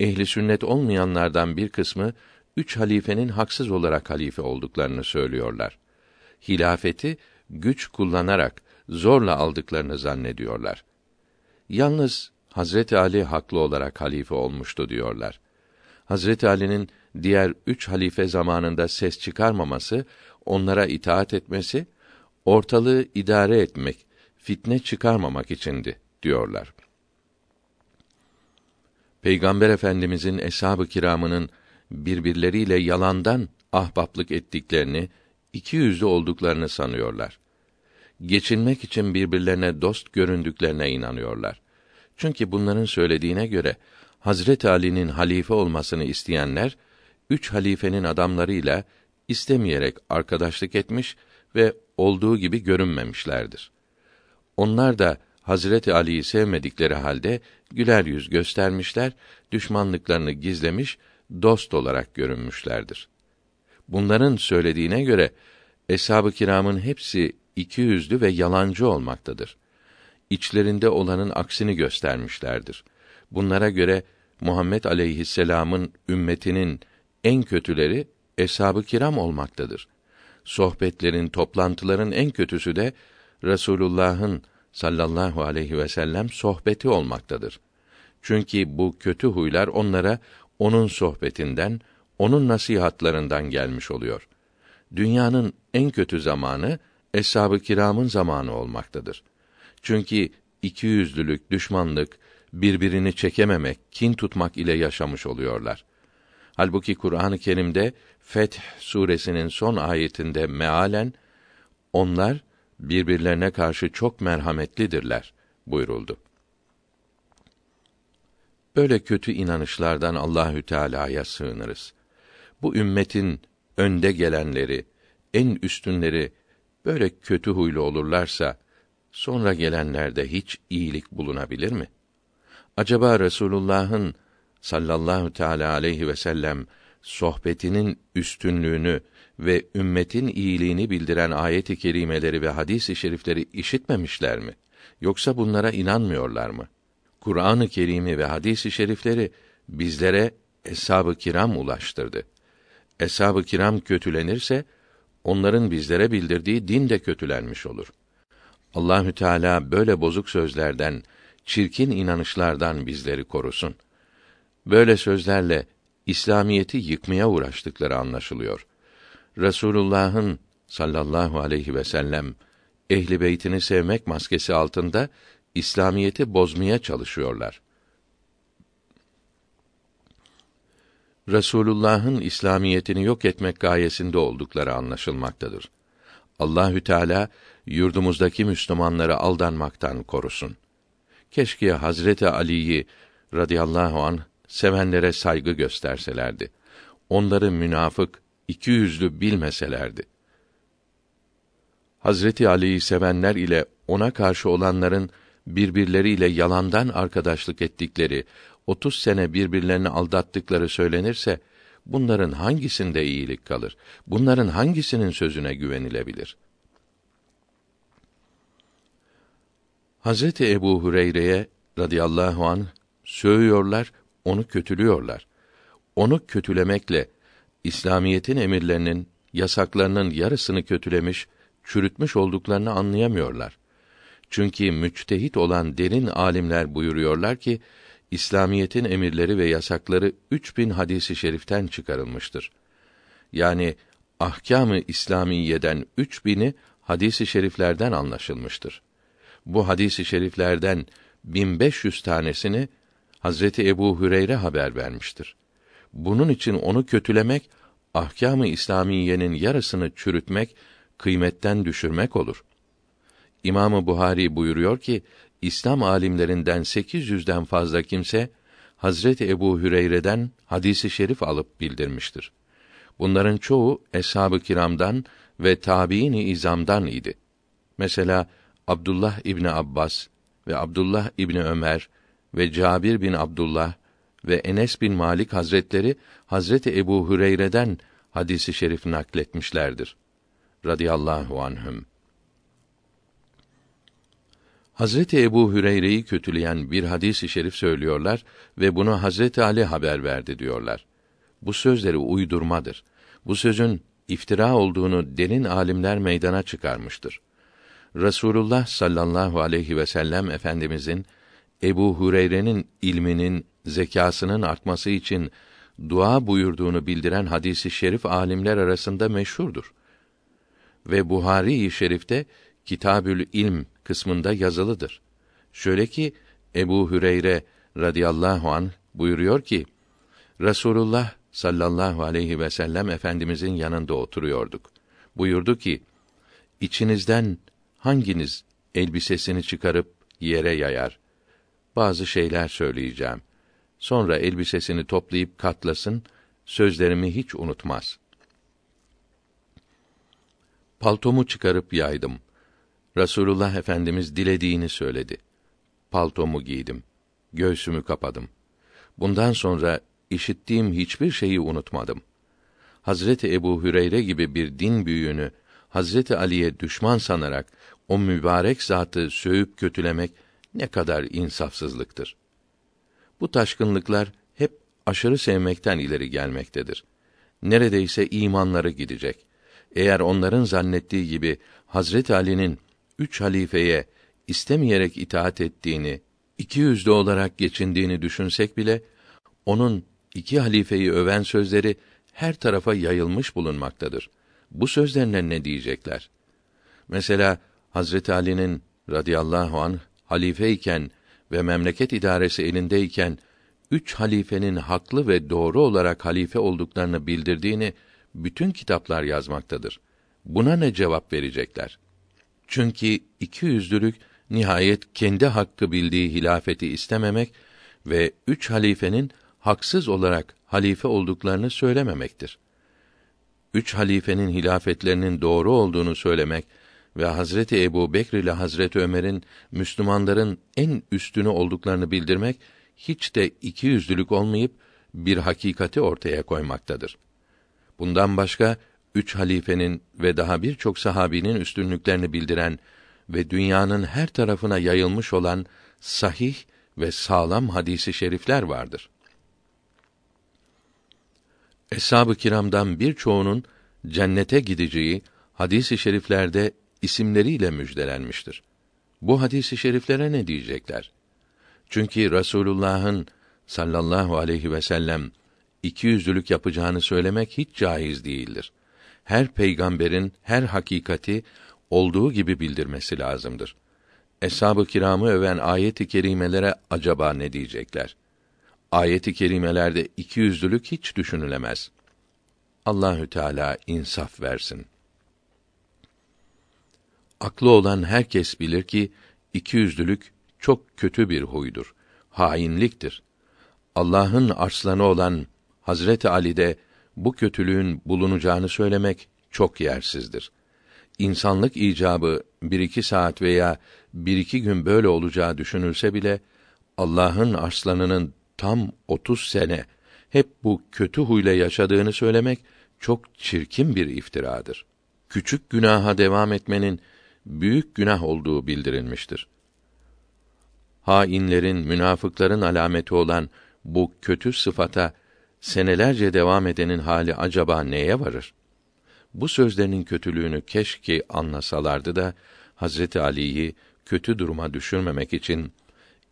Ehli sünnet olmayanlardan bir kısmı üç halifenin haksız olarak halife olduklarını söylüyorlar. Hilafeti güç kullanarak zorla aldıklarını zannediyorlar. Yalnız Hazreti Ali haklı olarak halife olmuştu diyorlar. Hazreti Ali'nin diğer üç halife zamanında ses çıkarmaması, onlara itaat etmesi, ortalığı idare etmek, fitne çıkarmamak içindi diyorlar. Peygamber Efendimizin eshab-ı kiramının birbirleriyle yalandan ahbaplık ettiklerini, iki yüzlü olduklarını sanıyorlar. Geçinmek için birbirlerine dost göründüklerine inanıyorlar. Çünkü bunların söylediğine göre Hazret Ali'nin halife olmasını isteyenler üç halifenin adamlarıyla istemeyerek arkadaşlık etmiş ve olduğu gibi görünmemişlerdir. Onlar da Hazreti Ali'yi sevmedikleri halde güler yüz göstermişler, düşmanlıklarını gizlemiş, dost olarak görünmüşlerdir. Bunların söylediğine göre eshab-ı kiramın hepsi iki yüzlü ve yalancı olmaktadır. İçlerinde olanın aksini göstermişlerdir. Bunlara göre Muhammed aleyhisselam'ın ümmetinin en kötüleri eshab-ı kiram olmaktadır. Sohbetlerin, toplantıların en kötüsü de Resulullah'ın sallallahu aleyhi ve sellem sohbeti olmaktadır. Çünkü bu kötü huylar onlara onun sohbetinden, onun nasihatlarından gelmiş oluyor. Dünyanın en kötü zamanı eshab-ı kiramın zamanı olmaktadır. Çünkü iki yüzlülük, düşmanlık, birbirini çekememek, kin tutmak ile yaşamış oluyorlar. Halbuki Kur'an-ı Kerim'de Feth suresinin son ayetinde mealen onlar birbirlerine karşı çok merhametlidirler buyuruldu. Böyle kötü inanışlardan Allahü Teala'ya sığınırız. Bu ümmetin önde gelenleri, en üstünleri böyle kötü huylu olurlarsa sonra gelenlerde hiç iyilik bulunabilir mi? Acaba Resulullah'ın sallallahu teala aleyhi ve sellem sohbetinin üstünlüğünü ve ümmetin iyiliğini bildiren ayet-i kerimeleri ve hadis-i şerifleri işitmemişler mi? Yoksa bunlara inanmıyorlar mı? Kur'an-ı Kerim'i ve hadis-i şerifleri bizlere eshab-ı kiram ulaştırdı. Eshab-ı kiram kötülenirse onların bizlere bildirdiği din de kötülenmiş olur. Allahü Teala böyle bozuk sözlerden, çirkin inanışlardan bizleri korusun. Böyle sözlerle İslamiyeti yıkmaya uğraştıkları anlaşılıyor. Resulullah'ın sallallahu aleyhi ve sellem ehli beytini sevmek maskesi altında İslamiyeti bozmaya çalışıyorlar. Resulullah'ın İslamiyetini yok etmek gayesinde oldukları anlaşılmaktadır. Allahü Teala yurdumuzdaki Müslümanları aldanmaktan korusun. Keşke Hazreti Ali'yi radıyallahu an sevenlere saygı gösterselerdi. Onları münafık, iki yüzlü bilmeselerdi. Hazreti Ali'yi sevenler ile ona karşı olanların birbirleriyle yalandan arkadaşlık ettikleri, 30 sene birbirlerini aldattıkları söylenirse, bunların hangisinde iyilik kalır? Bunların hangisinin sözüne güvenilebilir? Hazreti Ebu Hureyre'ye radıyallahu an söylüyorlar, onu kötülüyorlar. Onu kötülemekle İslamiyetin emirlerinin, yasaklarının yarısını kötülemiş, çürütmüş olduklarını anlayamıyorlar. Çünkü müçtehit olan derin alimler buyuruyorlar ki İslamiyetin emirleri ve yasakları 3000 hadisi şeriften çıkarılmıştır. Yani ahkamı İslamiyeden 3000'i hadisi şeriflerden anlaşılmıştır. Bu hadisi şeriflerden 1500 tanesini Hazreti Ebu Hüreyre haber vermiştir. Bunun için onu kötülemek ahkamı İslamiyenin yarısını çürütmek, kıymetten düşürmek olur. İmamı Buhari buyuruyor ki İslam alimlerinden 800'den fazla kimse Hazreti Ebu Hüreyre'den hadisi şerif alıp bildirmiştir. Bunların çoğu eshab-ı kiramdan ve tabiini izamdan idi. Mesela Abdullah İbni Abbas ve Abdullah İbni Ömer ve Cabir bin Abdullah ve Enes bin Malik Hazretleri Hazreti Ebu Hüreyre'den hadisi şerif nakletmişlerdir. Radiyallahu anhüm. Hazreti Ebu Hüreyre'yi kötüleyen bir hadisi şerif söylüyorlar ve bunu Hazreti Ali haber verdi diyorlar. Bu sözleri uydurmadır. Bu sözün iftira olduğunu derin alimler meydana çıkarmıştır. Resulullah sallallahu aleyhi ve sellem efendimizin Ebu Hureyre'nin ilminin, zekasının artması için dua buyurduğunu bildiren hadisi şerif alimler arasında meşhurdur. Ve Buhari-i Şerif'te Kitabül İlm kısmında yazılıdır. Şöyle ki Ebu Hüreyre radıyallahu an buyuruyor ki Resulullah sallallahu aleyhi ve sellem efendimizin yanında oturuyorduk. Buyurdu ki: İçinizden hanginiz elbisesini çıkarıp yere yayar? Bazı şeyler söyleyeceğim. Sonra elbisesini toplayıp katlasın, sözlerimi hiç unutmaz. Paltomu çıkarıp yaydım. Rasulullah Efendimiz dilediğini söyledi. Paltomu giydim. Göğsümü kapadım. Bundan sonra işittiğim hiçbir şeyi unutmadım. Hazreti Ebu Hüreyre gibi bir din büyüğünü Hazreti Ali'ye düşman sanarak o mübarek zatı sövüp kötülemek ne kadar insafsızlıktır. Bu taşkınlıklar hep aşırı sevmekten ileri gelmektedir. Neredeyse imanları gidecek. Eğer onların zannettiği gibi Hazreti Ali'nin üç halifeye istemeyerek itaat ettiğini, iki yüzlü olarak geçindiğini düşünsek bile, onun iki halifeyi öven sözleri her tarafa yayılmış bulunmaktadır. Bu sözlerine ne diyecekler? Mesela Hazreti Ali'nin radıyallahu anh halifeyken ve memleket idaresi elindeyken üç halifenin haklı ve doğru olarak halife olduklarını bildirdiğini bütün kitaplar yazmaktadır. Buna ne cevap verecekler? Çünkü iki yüzlülük nihayet kendi hakkı bildiği hilafeti istememek ve üç halifenin haksız olarak halife olduklarını söylememektir. Üç halifenin hilafetlerinin doğru olduğunu söylemek ve Hazreti Ebu Bekr ile Hazreti Ömer'in Müslümanların en üstünü olduklarını bildirmek hiç de iki yüzlülük olmayıp bir hakikati ortaya koymaktadır. Bundan başka üç halifenin ve daha birçok sahabinin üstünlüklerini bildiren ve dünyanın her tarafına yayılmış olan sahih ve sağlam hadisi şerifler vardır. Eshab-ı kiramdan birçoğunun cennete gideceği hadisi şeriflerde isimleriyle müjdelenmiştir. Bu hadisi şeriflere ne diyecekler? Çünkü Resulullah'ın sallallahu aleyhi ve sellem iki yüzlülük yapacağını söylemek hiç caiz değildir. Her peygamberin her hakikati olduğu gibi bildirmesi lazımdır. Eshab-ı kiramı öven ayet-i kerimelere acaba ne diyecekler? Ayet-i kerimelerde iki yüzlülük hiç düşünülemez. Allahü Teala insaf versin. Aklı olan herkes bilir ki iki yüzlülük çok kötü bir huydur. Hainliktir. Allah'ın arslanı olan Hazreti Ali'de bu kötülüğün bulunacağını söylemek çok yersizdir. İnsanlık icabı bir iki saat veya bir iki gün böyle olacağı düşünülse bile Allah'ın arslanının tam otuz sene hep bu kötü huyla yaşadığını söylemek çok çirkin bir iftiradır. Küçük günaha devam etmenin büyük günah olduğu bildirilmiştir. Hainlerin, münafıkların alameti olan bu kötü sıfata senelerce devam edenin hali acaba neye varır? Bu sözlerinin kötülüğünü keşke anlasalardı da Hazreti Ali'yi kötü duruma düşürmemek için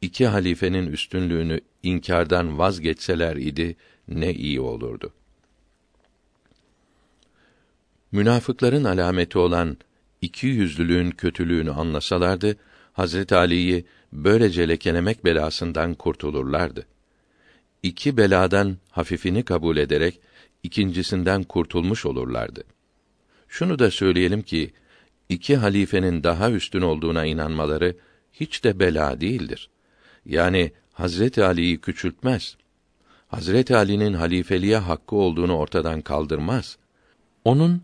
iki halifenin üstünlüğünü inkardan vazgeçseler idi ne iyi olurdu. Münafıkların alameti olan iki yüzlülüğün kötülüğünü anlasalardı, Hazret Ali'yi böylece lekelemek belasından kurtulurlardı. İki beladan hafifini kabul ederek ikincisinden kurtulmuş olurlardı. Şunu da söyleyelim ki iki halifenin daha üstün olduğuna inanmaları hiç de bela değildir. Yani Hazreti Ali'yi küçültmez. Hazreti Ali'nin halifeliğe hakkı olduğunu ortadan kaldırmaz. Onun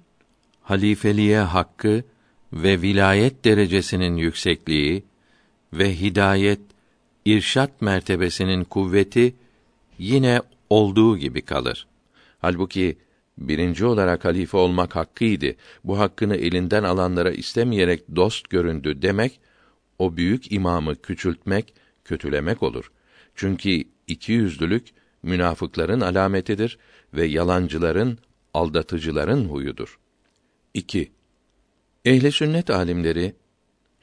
halifeliğe hakkı ve vilayet derecesinin yüksekliği ve hidayet, irşat mertebesinin kuvveti yine olduğu gibi kalır. Halbuki birinci olarak halife olmak hakkıydı. Bu hakkını elinden alanlara istemeyerek dost göründü demek, o büyük imamı küçültmek, kötülemek olur. Çünkü iki yüzlülük münafıkların alametidir ve yalancıların, aldatıcıların huyudur. 2. Ehli sünnet alimleri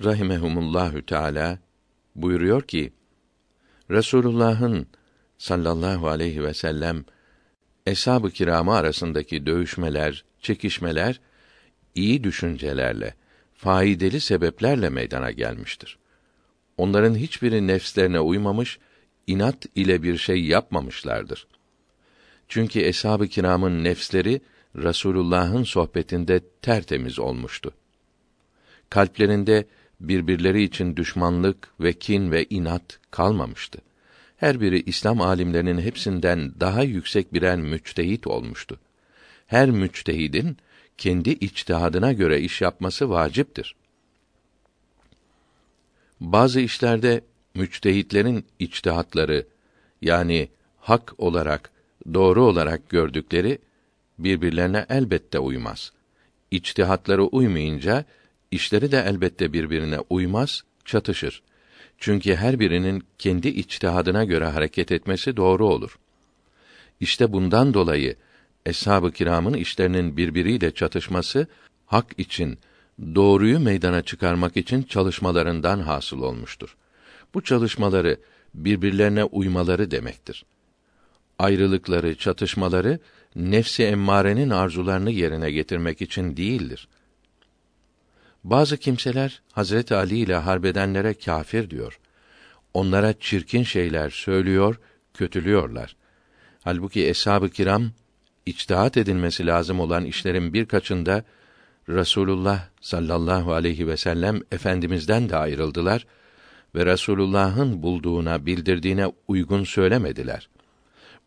rahimehumullahü teala buyuruyor ki Resulullah'ın sallallahu aleyhi ve sellem eshab-ı kiramı arasındaki dövüşmeler, çekişmeler iyi düşüncelerle, faydalı sebeplerle meydana gelmiştir. Onların hiçbiri nefslerine uymamış, inat ile bir şey yapmamışlardır. Çünkü eshab-ı kiramın nefsleri Rasulullah'ın sohbetinde tertemiz olmuştu. Kalplerinde birbirleri için düşmanlık ve kin ve inat kalmamıştı. Her biri İslam alimlerinin hepsinden daha yüksek birer müçtehit olmuştu. Her müçtehidin kendi içtihadına göre iş yapması vaciptir. Bazı işlerde müçtehitlerin içtihatları yani hak olarak, doğru olarak gördükleri birbirlerine elbette uymaz. İçtihatları uymayınca işleri de elbette birbirine uymaz, çatışır. Çünkü her birinin kendi içtihadına göre hareket etmesi doğru olur. İşte bundan dolayı eshab-ı kiramın işlerinin birbiriyle çatışması hak için, doğruyu meydana çıkarmak için çalışmalarından hasıl olmuştur. Bu çalışmaları birbirlerine uymaları demektir. Ayrılıkları, çatışmaları nefsi emmarenin arzularını yerine getirmek için değildir. Bazı kimseler Hazret Ali ile harbedenlere kâfir diyor. Onlara çirkin şeyler söylüyor, kötülüyorlar. Halbuki eshab-ı kiram içtihat edilmesi lazım olan işlerin birkaçında Rasulullah sallallahu aleyhi ve sellem efendimizden de ayrıldılar ve Rasulullah'ın bulduğuna, bildirdiğine uygun söylemediler.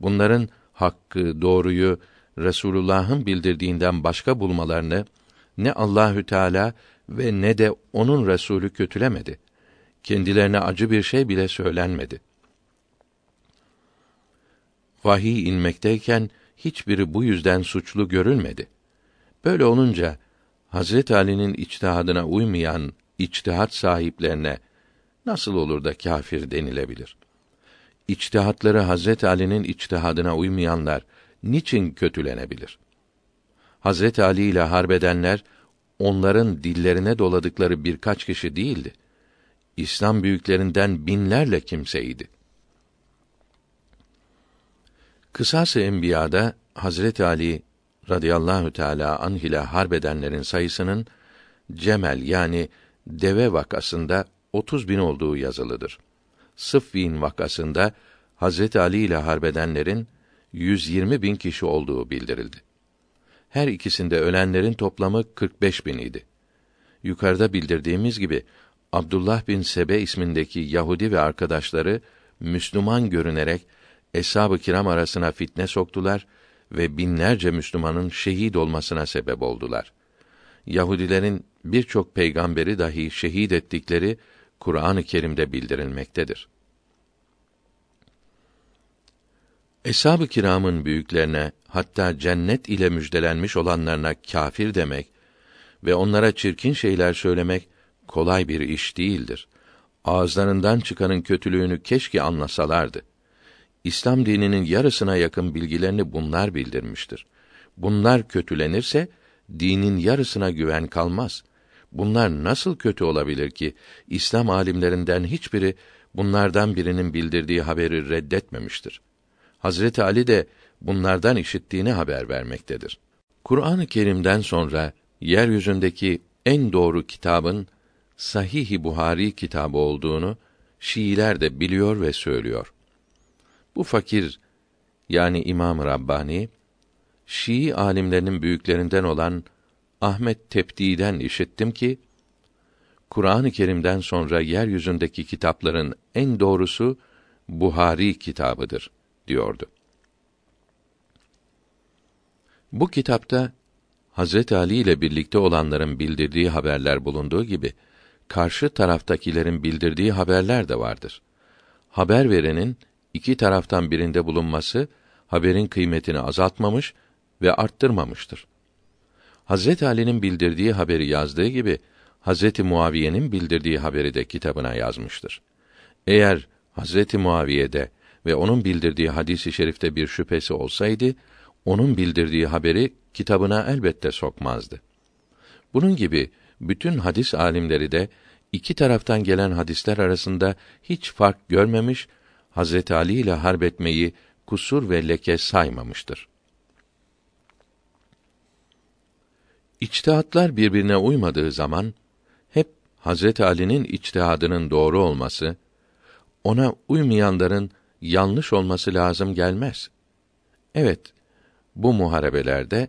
Bunların hakkı, doğruyu Resulullah'ın bildirdiğinden başka bulmalarını ne Allahü Teala ve ne de onun Resulü kötülemedi. Kendilerine acı bir şey bile söylenmedi. Vahiy inmekteyken hiçbiri bu yüzden suçlu görülmedi. Böyle olunca Hazret Ali'nin içtihadına uymayan içtihat sahiplerine nasıl olur da kâfir denilebilir? İçtihatları Hazret Ali'nin içtihadına uymayanlar niçin kötülenebilir? Hazret Ali ile harbedenler onların dillerine doladıkları birkaç kişi değildi. İslam büyüklerinden binlerle kimseydi. Kısas-ı Enbiya'da Hazret Ali radıyallahu teala anh ile harbedenlerin sayısının Cemel yani deve vakasında 30 bin olduğu yazılıdır. Sıffin vakasında Hazret Ali ile harbedenlerin 120 bin kişi olduğu bildirildi. Her ikisinde ölenlerin toplamı 45 bin idi. Yukarıda bildirdiğimiz gibi Abdullah bin Sebe ismindeki Yahudi ve arkadaşları Müslüman görünerek eshab-ı kiram arasına fitne soktular ve binlerce Müslümanın şehit olmasına sebep oldular. Yahudilerin birçok peygamberi dahi şehit ettikleri Kur'an-ı Kerim'de bildirilmektedir. Eshab-ı kiramın büyüklerine hatta cennet ile müjdelenmiş olanlarına kâfir demek ve onlara çirkin şeyler söylemek kolay bir iş değildir. Ağızlarından çıkanın kötülüğünü keşke anlasalardı. İslam dininin yarısına yakın bilgilerini bunlar bildirmiştir. Bunlar kötülenirse dinin yarısına güven kalmaz. Bunlar nasıl kötü olabilir ki İslam alimlerinden hiçbiri bunlardan birinin bildirdiği haberi reddetmemiştir. Hazreti Ali de bunlardan işittiğini haber vermektedir. Kur'an-ı Kerim'den sonra yeryüzündeki en doğru kitabın Sahih-i Buhari kitabı olduğunu Şiiler de biliyor ve söylüyor. Bu fakir yani İmam Rabbani Şii alimlerinin büyüklerinden olan Ahmet Tepdi'den işittim ki Kur'an-ı Kerim'den sonra yeryüzündeki kitapların en doğrusu Buhari kitabıdır diyordu. Bu kitapta Hazret Ali ile birlikte olanların bildirdiği haberler bulunduğu gibi karşı taraftakilerin bildirdiği haberler de vardır. Haber verenin iki taraftan birinde bulunması haberin kıymetini azaltmamış ve arttırmamıştır. Hazret Ali'nin bildirdiği haberi yazdığı gibi Hazreti Muaviye'nin bildirdiği haberi de kitabına yazmıştır. Eğer Hazreti Muaviye'de ve onun bildirdiği hadisi şerifte bir şüphesi olsaydı, onun bildirdiği haberi kitabına elbette sokmazdı. Bunun gibi bütün hadis alimleri de iki taraftan gelen hadisler arasında hiç fark görmemiş, Hazreti Ali ile harp etmeyi kusur ve leke saymamıştır. İçtihatlar birbirine uymadığı zaman hep Hazreti Ali'nin içtihadının doğru olması, ona uymayanların yanlış olması lazım gelmez. Evet, bu muharebelerde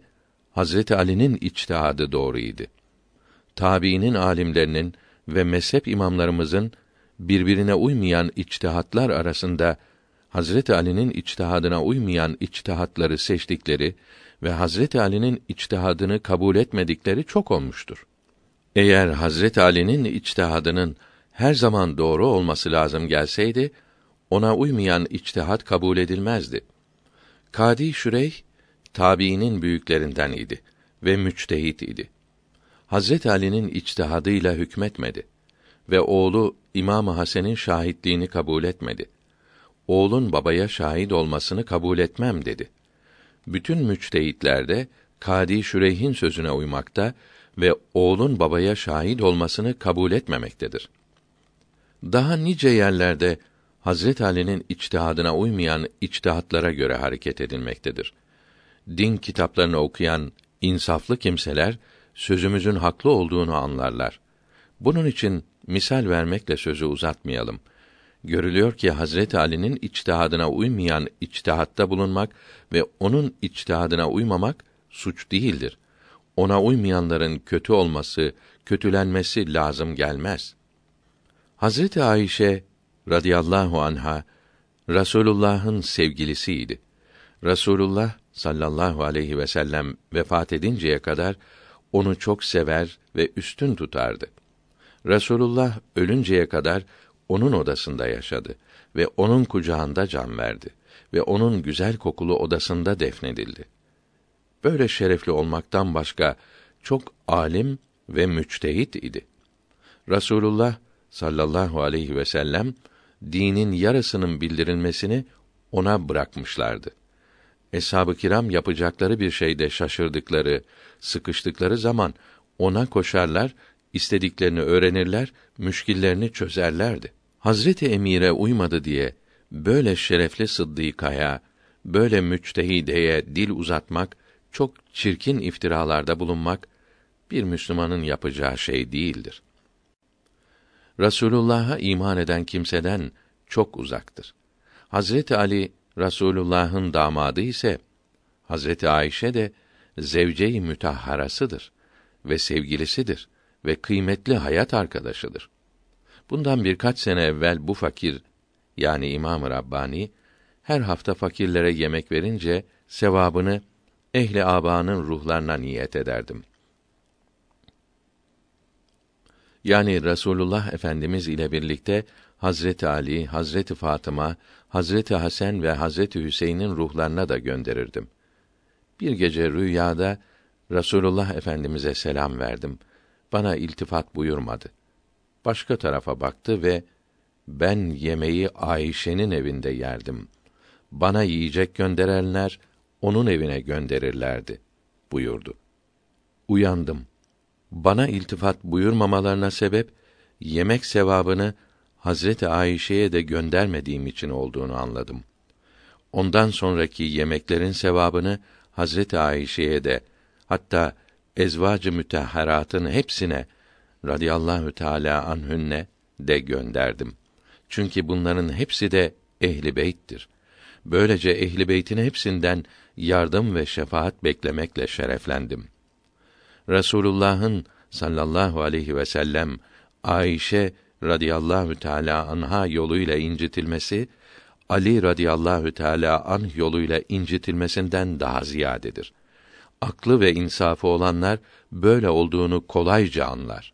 Hazreti Ali'nin içtihadı doğruydu. Tabiinin alimlerinin ve mezhep imamlarımızın birbirine uymayan içtihatlar arasında Hazreti Ali'nin içtihadına uymayan içtihatları seçtikleri ve Hazreti Ali'nin içtihadını kabul etmedikleri çok olmuştur. Eğer Hazreti Ali'nin içtihadının her zaman doğru olması lazım gelseydi, ona uymayan içtihat kabul edilmezdi. Kadi Şüreyh tabiinin büyüklerinden idi ve müçtehit idi. Hazret Ali'nin içtihadıyla hükmetmedi ve oğlu İmam Hasan'ın şahitliğini kabul etmedi. Oğlun babaya şahit olmasını kabul etmem dedi. Bütün müçtehitlerde Kadi Şüreyh'in sözüne uymakta ve oğlun babaya şahit olmasını kabul etmemektedir. Daha nice yerlerde Hazret Ali'nin içtihadına uymayan içtihatlara göre hareket edilmektedir. Din kitaplarını okuyan insaflı kimseler sözümüzün haklı olduğunu anlarlar. Bunun için misal vermekle sözü uzatmayalım. Görülüyor ki Hazret Ali'nin içtihadına uymayan içtihatta bulunmak ve onun içtihadına uymamak suç değildir. Ona uymayanların kötü olması, kötülenmesi lazım gelmez. Hazreti Ayşe radıyallahu anha Rasulullah'ın sevgilisiydi. Rasulullah sallallahu aleyhi ve sellem vefat edinceye kadar onu çok sever ve üstün tutardı. Resulullah ölünceye kadar onun odasında yaşadı ve onun kucağında can verdi ve onun güzel kokulu odasında defnedildi. Böyle şerefli olmaktan başka çok alim ve müçtehit idi. Rasulullah sallallahu aleyhi ve sellem dinin yarısının bildirilmesini ona bırakmışlardı. Eshab-ı kiram yapacakları bir şeyde şaşırdıkları, sıkıştıkları zaman ona koşarlar, istediklerini öğrenirler, müşkillerini çözerlerdi. Hazreti Emir'e uymadı diye böyle şerefli sıddıkaya, böyle müçtehideye dil uzatmak, çok çirkin iftiralarda bulunmak bir Müslümanın yapacağı şey değildir. Rasulullah'a iman eden kimseden çok uzaktır. Hazreti Ali Rasulullah'ın damadı ise Hazreti Ayşe de zevce-i mütahharasıdır ve sevgilisidir ve kıymetli hayat arkadaşıdır. Bundan birkaç sene evvel bu fakir yani İmam Rabbani her hafta fakirlere yemek verince sevabını ehli abanın ruhlarına niyet ederdim. Yani Resulullah Efendimiz ile birlikte Hazreti Ali, Hazreti Fatıma, Hazreti Hasan ve Hazreti Hüseyin'in ruhlarına da gönderirdim. Bir gece rüyada Resulullah Efendimize selam verdim. Bana iltifat buyurmadı. Başka tarafa baktı ve ben yemeği Ayşe'nin evinde yerdim. Bana yiyecek gönderenler onun evine gönderirlerdi buyurdu. Uyandım. Bana iltifat buyurmamalarına sebep yemek sevabını Hazreti Ayşe'ye de göndermediğim için olduğunu anladım. Ondan sonraki yemeklerin sevabını Hazreti Ayşe'ye de hatta ezvacı mütehharatın hepsine radıyallahu teala anhünne de gönderdim. Çünkü bunların hepsi de ehli beyttir. Böylece ehli beytin hepsinden yardım ve şefaat beklemekle şereflendim. Resulullah'ın sallallahu aleyhi ve sellem Ayşe radıyallahu teala anha yoluyla incitilmesi Ali radıyallahu teala anh yoluyla incitilmesinden daha ziyadedir. Aklı ve insafı olanlar böyle olduğunu kolayca anlar.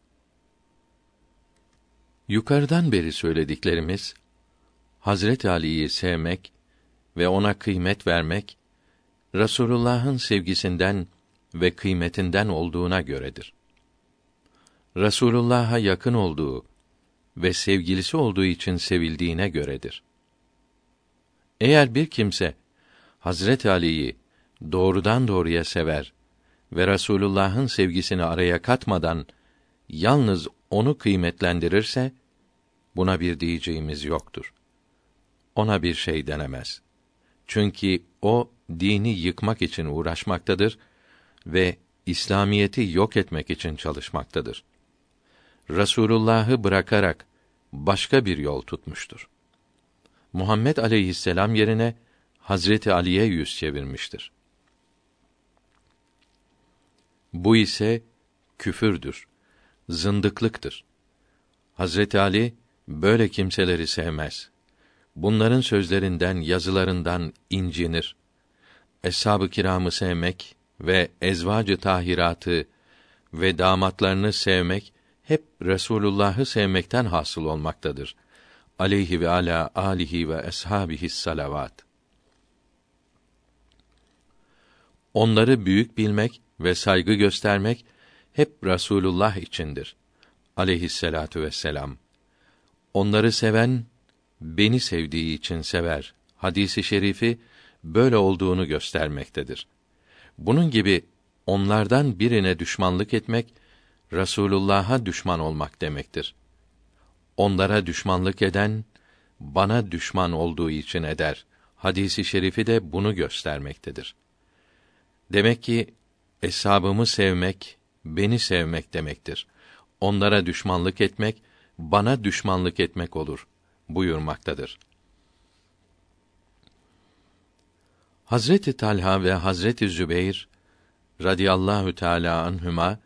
Yukarıdan beri söylediklerimiz Hazret Ali'yi sevmek ve ona kıymet vermek Resulullah'ın sevgisinden ve kıymetinden olduğuna göredir. Resulullah'a yakın olduğu ve sevgilisi olduğu için sevildiğine göredir. Eğer bir kimse Hazret Ali'yi doğrudan doğruya sever ve Resulullah'ın sevgisini araya katmadan yalnız onu kıymetlendirirse buna bir diyeceğimiz yoktur. Ona bir şey denemez. Çünkü o dini yıkmak için uğraşmaktadır ve İslamiyeti yok etmek için çalışmaktadır. Resulullah'ı bırakarak başka bir yol tutmuştur. Muhammed aleyhisselam yerine Hazreti Ali'ye yüz çevirmiştir. Bu ise küfürdür, zındıklıktır. Hazreti Ali böyle kimseleri sevmez. Bunların sözlerinden, yazılarından incinir. Eshab-ı kiramı sevmek ve ezvacı tahiratı ve damatlarını sevmek hep Resulullah'ı sevmekten hasıl olmaktadır. Aleyhi ve ala alihi ve eshabihi salavat. Onları büyük bilmek ve saygı göstermek hep Rasulullah içindir. Aleyhisselatu vesselam. Onları seven beni sevdiği için sever. Hadisi şerifi böyle olduğunu göstermektedir. Bunun gibi onlardan birine düşmanlık etmek Resulullah'a düşman olmak demektir. Onlara düşmanlık eden bana düşman olduğu için eder. Hadisi şerifi de bunu göstermektedir. Demek ki eshabımı sevmek beni sevmek demektir. Onlara düşmanlık etmek bana düşmanlık etmek olur buyurmaktadır. Hazreti Talha ve Hazreti Zübeyr radıyallahu teala anhuma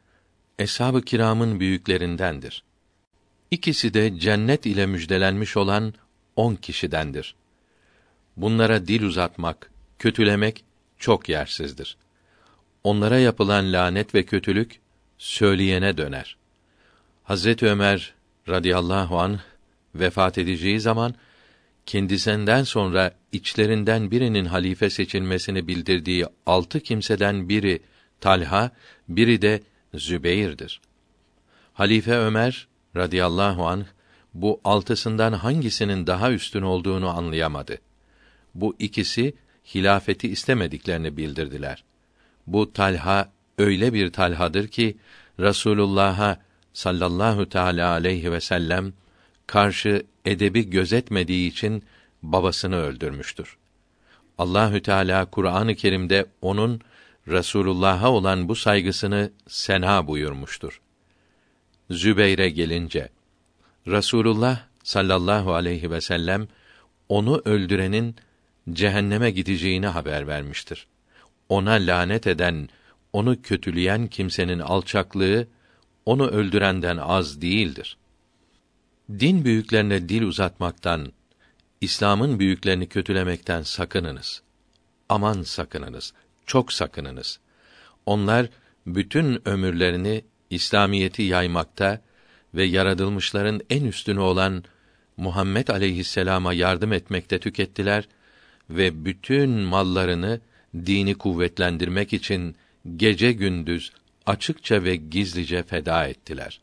eshab-ı kiramın büyüklerindendir. İkisi de cennet ile müjdelenmiş olan on kişidendir. Bunlara dil uzatmak, kötülemek çok yersizdir. Onlara yapılan lanet ve kötülük söyleyene döner. Hazret Ömer radıyallahu an vefat edeceği zaman kendisinden sonra içlerinden birinin halife seçilmesini bildirdiği altı kimseden biri Talha, biri de Zübeyr'dir. Halife Ömer radıyallahu anh bu altısından hangisinin daha üstün olduğunu anlayamadı. Bu ikisi hilafeti istemediklerini bildirdiler. Bu Talha öyle bir Talhadır ki Rasulullah'a sallallahu teala aleyhi ve sellem karşı edebi gözetmediği için babasını öldürmüştür. Allahü Teala Kur'an-ı Kerim'de onun Resulullah'a olan bu saygısını sena buyurmuştur. Zübeyre gelince Rasulullah sallallahu aleyhi ve sellem onu öldürenin cehenneme gideceğini haber vermiştir. Ona lanet eden, onu kötüleyen kimsenin alçaklığı onu öldürenden az değildir. Din büyüklerine dil uzatmaktan, İslam'ın büyüklerini kötülemekten sakınınız. Aman sakınınız, çok sakınınız. Onlar bütün ömürlerini İslamiyeti yaymakta ve yaratılmışların en üstünü olan Muhammed aleyhisselama yardım etmekte tükettiler ve bütün mallarını dini kuvvetlendirmek için gece gündüz açıkça ve gizlice feda ettiler.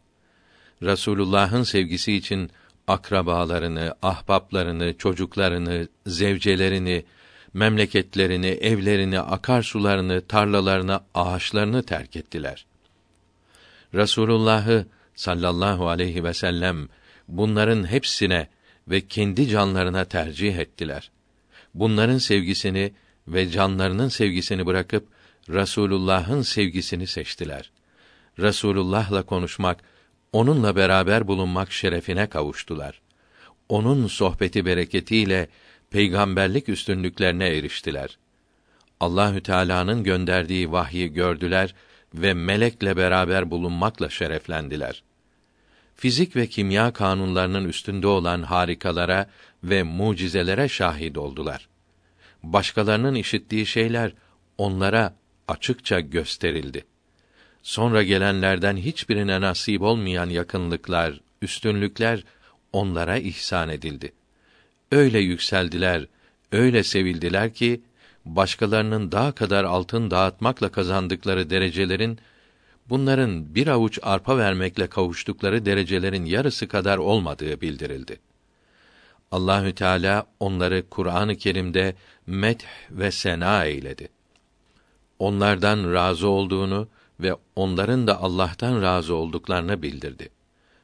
Rasulullah'ın sevgisi için akrabalarını, ahbaplarını, çocuklarını, zevcelerini, memleketlerini, evlerini, akarsularını, tarlalarını, ağaçlarını terk ettiler. Rasulullah'ı sallallahu aleyhi ve sellem bunların hepsine ve kendi canlarına tercih ettiler. Bunların sevgisini ve canlarının sevgisini bırakıp Rasulullah'ın sevgisini seçtiler. Rasulullah'la konuşmak, onunla beraber bulunmak şerefine kavuştular. Onun sohbeti bereketiyle peygamberlik üstünlüklerine eriştiler. Allahü Teala'nın gönderdiği vahyi gördüler ve melekle beraber bulunmakla şereflendiler. Fizik ve kimya kanunlarının üstünde olan harikalara ve mucizelere şahit oldular. Başkalarının işittiği şeyler onlara açıkça gösterildi. Sonra gelenlerden hiçbirine nasip olmayan yakınlıklar, üstünlükler onlara ihsan edildi. Öyle yükseldiler, öyle sevildiler ki başkalarının daha kadar altın dağıtmakla kazandıkları derecelerin bunların bir avuç arpa vermekle kavuştukları derecelerin yarısı kadar olmadığı bildirildi. Allahü Teala onları Kur'an-ı Kerim'de met ve sena eyledi. Onlardan razı olduğunu ve onların da Allah'tan razı olduklarını bildirdi.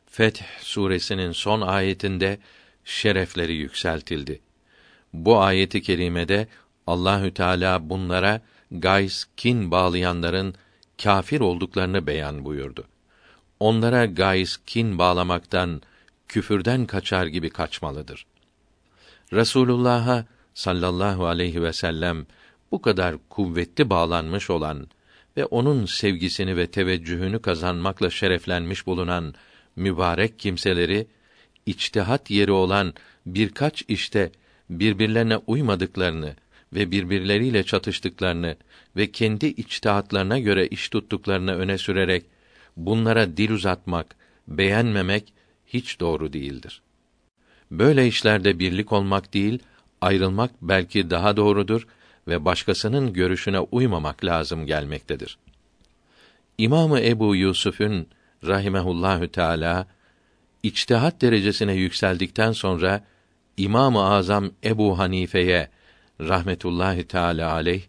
Feth suresinin son ayetinde şerefleri yükseltildi. Bu ayeti kerimede Allahü Teala bunlara gays kin bağlayanların kafir olduklarını beyan buyurdu. Onlara gays kin bağlamaktan, küfürden kaçar gibi kaçmalıdır. Resulullah'a sallallahu aleyhi ve sellem bu kadar kuvvetli bağlanmış olan ve onun sevgisini ve teveccühünü kazanmakla şereflenmiş bulunan mübarek kimseleri içtihat yeri olan birkaç işte birbirlerine uymadıklarını ve birbirleriyle çatıştıklarını ve kendi içtihatlarına göre iş tuttuklarını öne sürerek bunlara dil uzatmak, beğenmemek hiç doğru değildir. Böyle işlerde birlik olmak değil, ayrılmak belki daha doğrudur ve başkasının görüşüne uymamak lazım gelmektedir. İmamı Ebu Yusuf'un rahimehullahü teala içtihat derecesine yükseldikten sonra İmam-ı Azam Ebu Hanife'ye rahmetullahi teala aleyh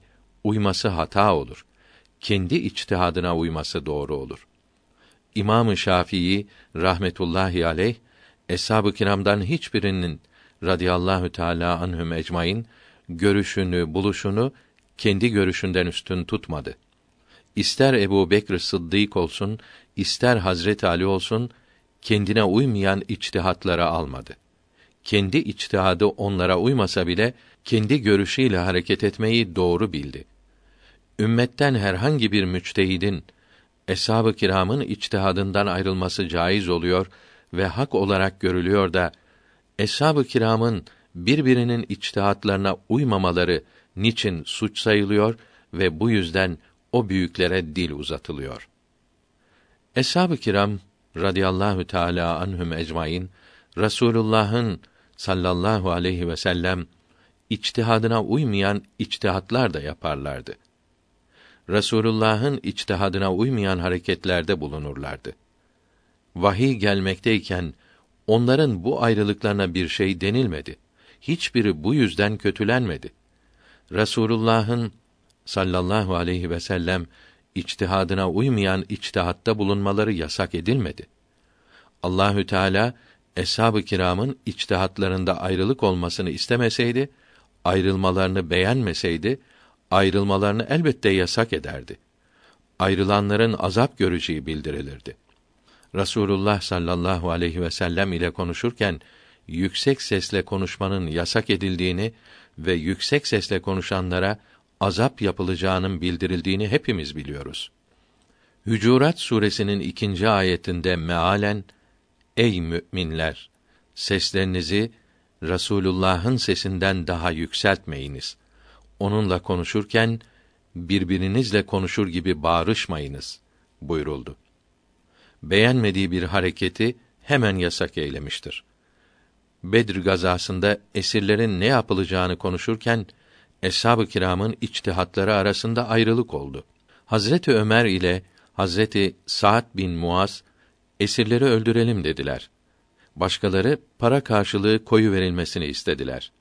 uyması hata olur. Kendi içtihadına uyması doğru olur. İmam-ı Şafii rahmetullahi aleyh eshab-ı kiramdan hiçbirinin radıyallahu teala anhum ecmaîn görüşünü, buluşunu kendi görüşünden üstün tutmadı. İster Ebu Bekr Sıddık olsun, ister Hazret Ali olsun, kendine uymayan içtihatlara almadı. Kendi içtihadı onlara uymasa bile kendi görüşüyle hareket etmeyi doğru bildi. Ümmetten herhangi bir müçtehidin eshab-ı kiramın içtihadından ayrılması caiz oluyor ve hak olarak görülüyor da eshab-ı kiramın birbirinin içtihatlarına uymamaları niçin suç sayılıyor ve bu yüzden o büyüklere dil uzatılıyor. Eshab-ı kiram radıyallahu teala anhum ecmaîn Rasulullah'ın sallallahu aleyhi ve sellem içtihadına uymayan içtihatlar da yaparlardı. Resulullah'ın içtihadına uymayan hareketlerde bulunurlardı. Vahiy gelmekteyken onların bu ayrılıklarına bir şey denilmedi. Hiçbiri bu yüzden kötülenmedi. Resulullah'ın sallallahu aleyhi ve sellem içtihadına uymayan içtihatta bulunmaları yasak edilmedi. Allahü Teala eshab-ı kiramın içtihatlarında ayrılık olmasını istemeseydi, ayrılmalarını beğenmeseydi, ayrılmalarını elbette yasak ederdi. Ayrılanların azap göreceği bildirilirdi. Rasulullah sallallahu aleyhi ve sellem ile konuşurken yüksek sesle konuşmanın yasak edildiğini ve yüksek sesle konuşanlara azap yapılacağının bildirildiğini hepimiz biliyoruz. Hücurat suresinin ikinci ayetinde mealen Ey müminler seslerinizi Rasulullah'ın sesinden daha yükseltmeyiniz. Onunla konuşurken birbirinizle konuşur gibi bağırışmayınız buyuruldu. Beğenmediği bir hareketi hemen yasak eylemiştir. Bedir gazasında esirlerin ne yapılacağını konuşurken eshab-ı kiramın içtihatları arasında ayrılık oldu. Hazreti Ömer ile Hazreti Sa'd bin Muaz esirleri öldürelim dediler. Başkaları para karşılığı koyu verilmesini istediler.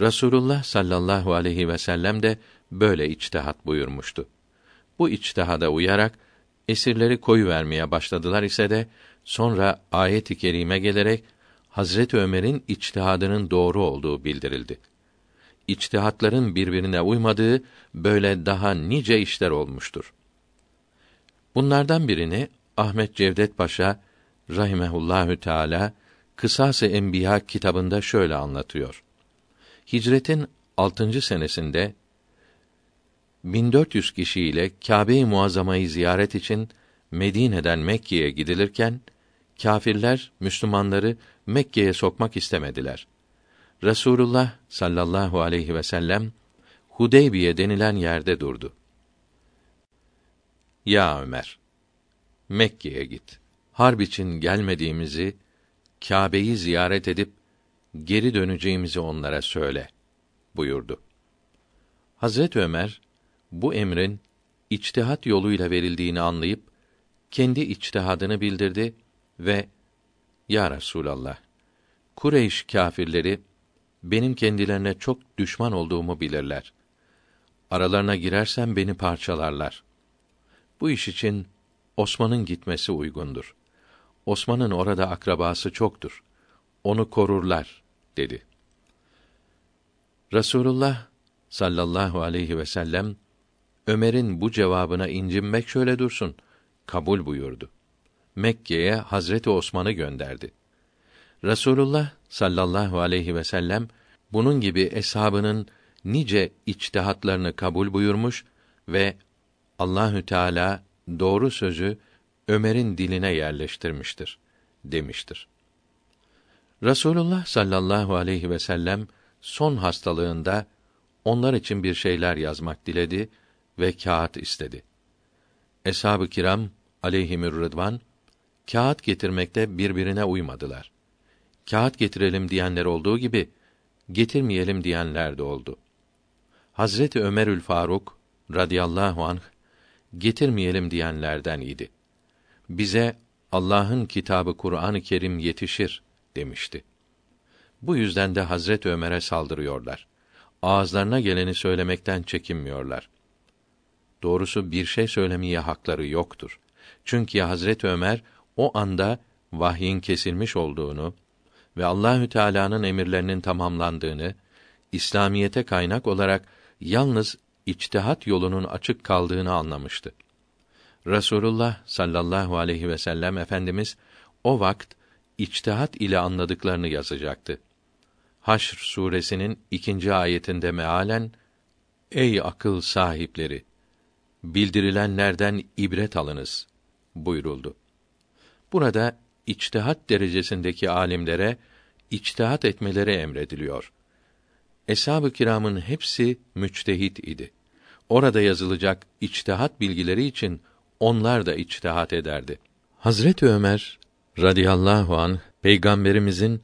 Rasulullah sallallahu aleyhi ve sellem de böyle içtihat buyurmuştu. Bu içtihada uyarak Esirleri koyu vermeye başladılar ise de sonra ayet-i kerime gelerek Hazret Ömer'in içtihadının doğru olduğu bildirildi. İçtihatların birbirine uymadığı böyle daha nice işler olmuştur. Bunlardan birini Ahmet Cevdet Paşa rahimehullahü teala Kısas-ı Enbiya kitabında şöyle anlatıyor. Hicretin 6. senesinde 1400 kişiyle Kâbe-i Muazzama'yı ziyaret için Medine'den Mekke'ye gidilirken kâfirler Müslümanları Mekke'ye sokmak istemediler. Resulullah sallallahu aleyhi ve sellem Hudeybiye denilen yerde durdu. Ya Ömer, Mekke'ye git. Harp için gelmediğimizi, Kâbe'yi ziyaret edip geri döneceğimizi onlara söyle buyurdu. Hazret Ömer bu emrin içtihat yoluyla verildiğini anlayıp kendi içtihadını bildirdi ve Ya Resulallah Kureyş kâfirleri benim kendilerine çok düşman olduğumu bilirler. Aralarına girersem beni parçalarlar. Bu iş için Osman'ın gitmesi uygundur. Osman'ın orada akrabası çoktur. Onu korurlar dedi. Resulullah sallallahu aleyhi ve sellem Ömer'in bu cevabına incinmek şöyle dursun kabul buyurdu. Mekke'ye Hazreti Osman'ı gönderdi. Resulullah sallallahu aleyhi ve sellem bunun gibi eshabının nice içtihatlarını kabul buyurmuş ve Allahü Teala doğru sözü Ömer'in diline yerleştirmiştir demiştir. Resulullah sallallahu aleyhi ve sellem son hastalığında onlar için bir şeyler yazmak diledi ve kağıt istedi. Eshab-ı kiram aleyhimür rıdvan kağıt getirmekte birbirine uymadılar. Kağıt getirelim diyenler olduğu gibi getirmeyelim diyenler de oldu. Hazreti Ömerül Faruk radıyallahu anh getirmeyelim diyenlerden idi. Bize Allah'ın kitabı Kur'an-ı Kerim yetişir demişti. Bu yüzden de Hazret Ömer'e saldırıyorlar. Ağızlarına geleni söylemekten çekinmiyorlar. Doğrusu bir şey söylemeye hakları yoktur. Çünkü Hazret Ömer o anda vahyin kesilmiş olduğunu ve Allahü Teala'nın emirlerinin tamamlandığını, İslamiyete kaynak olarak yalnız içtihat yolunun açık kaldığını anlamıştı. Resulullah sallallahu aleyhi ve sellem efendimiz o vakt içtihat ile anladıklarını yazacaktı. Haşr suresinin ikinci ayetinde mealen Ey akıl sahipleri bildirilenlerden ibret alınız buyuruldu. Burada içtihat derecesindeki alimlere içtihat etmeleri emrediliyor. Eshab-ı kiramın hepsi müçtehit idi. Orada yazılacak içtihat bilgileri için onlar da içtihat ederdi. Hazreti Ömer radıyallahu an peygamberimizin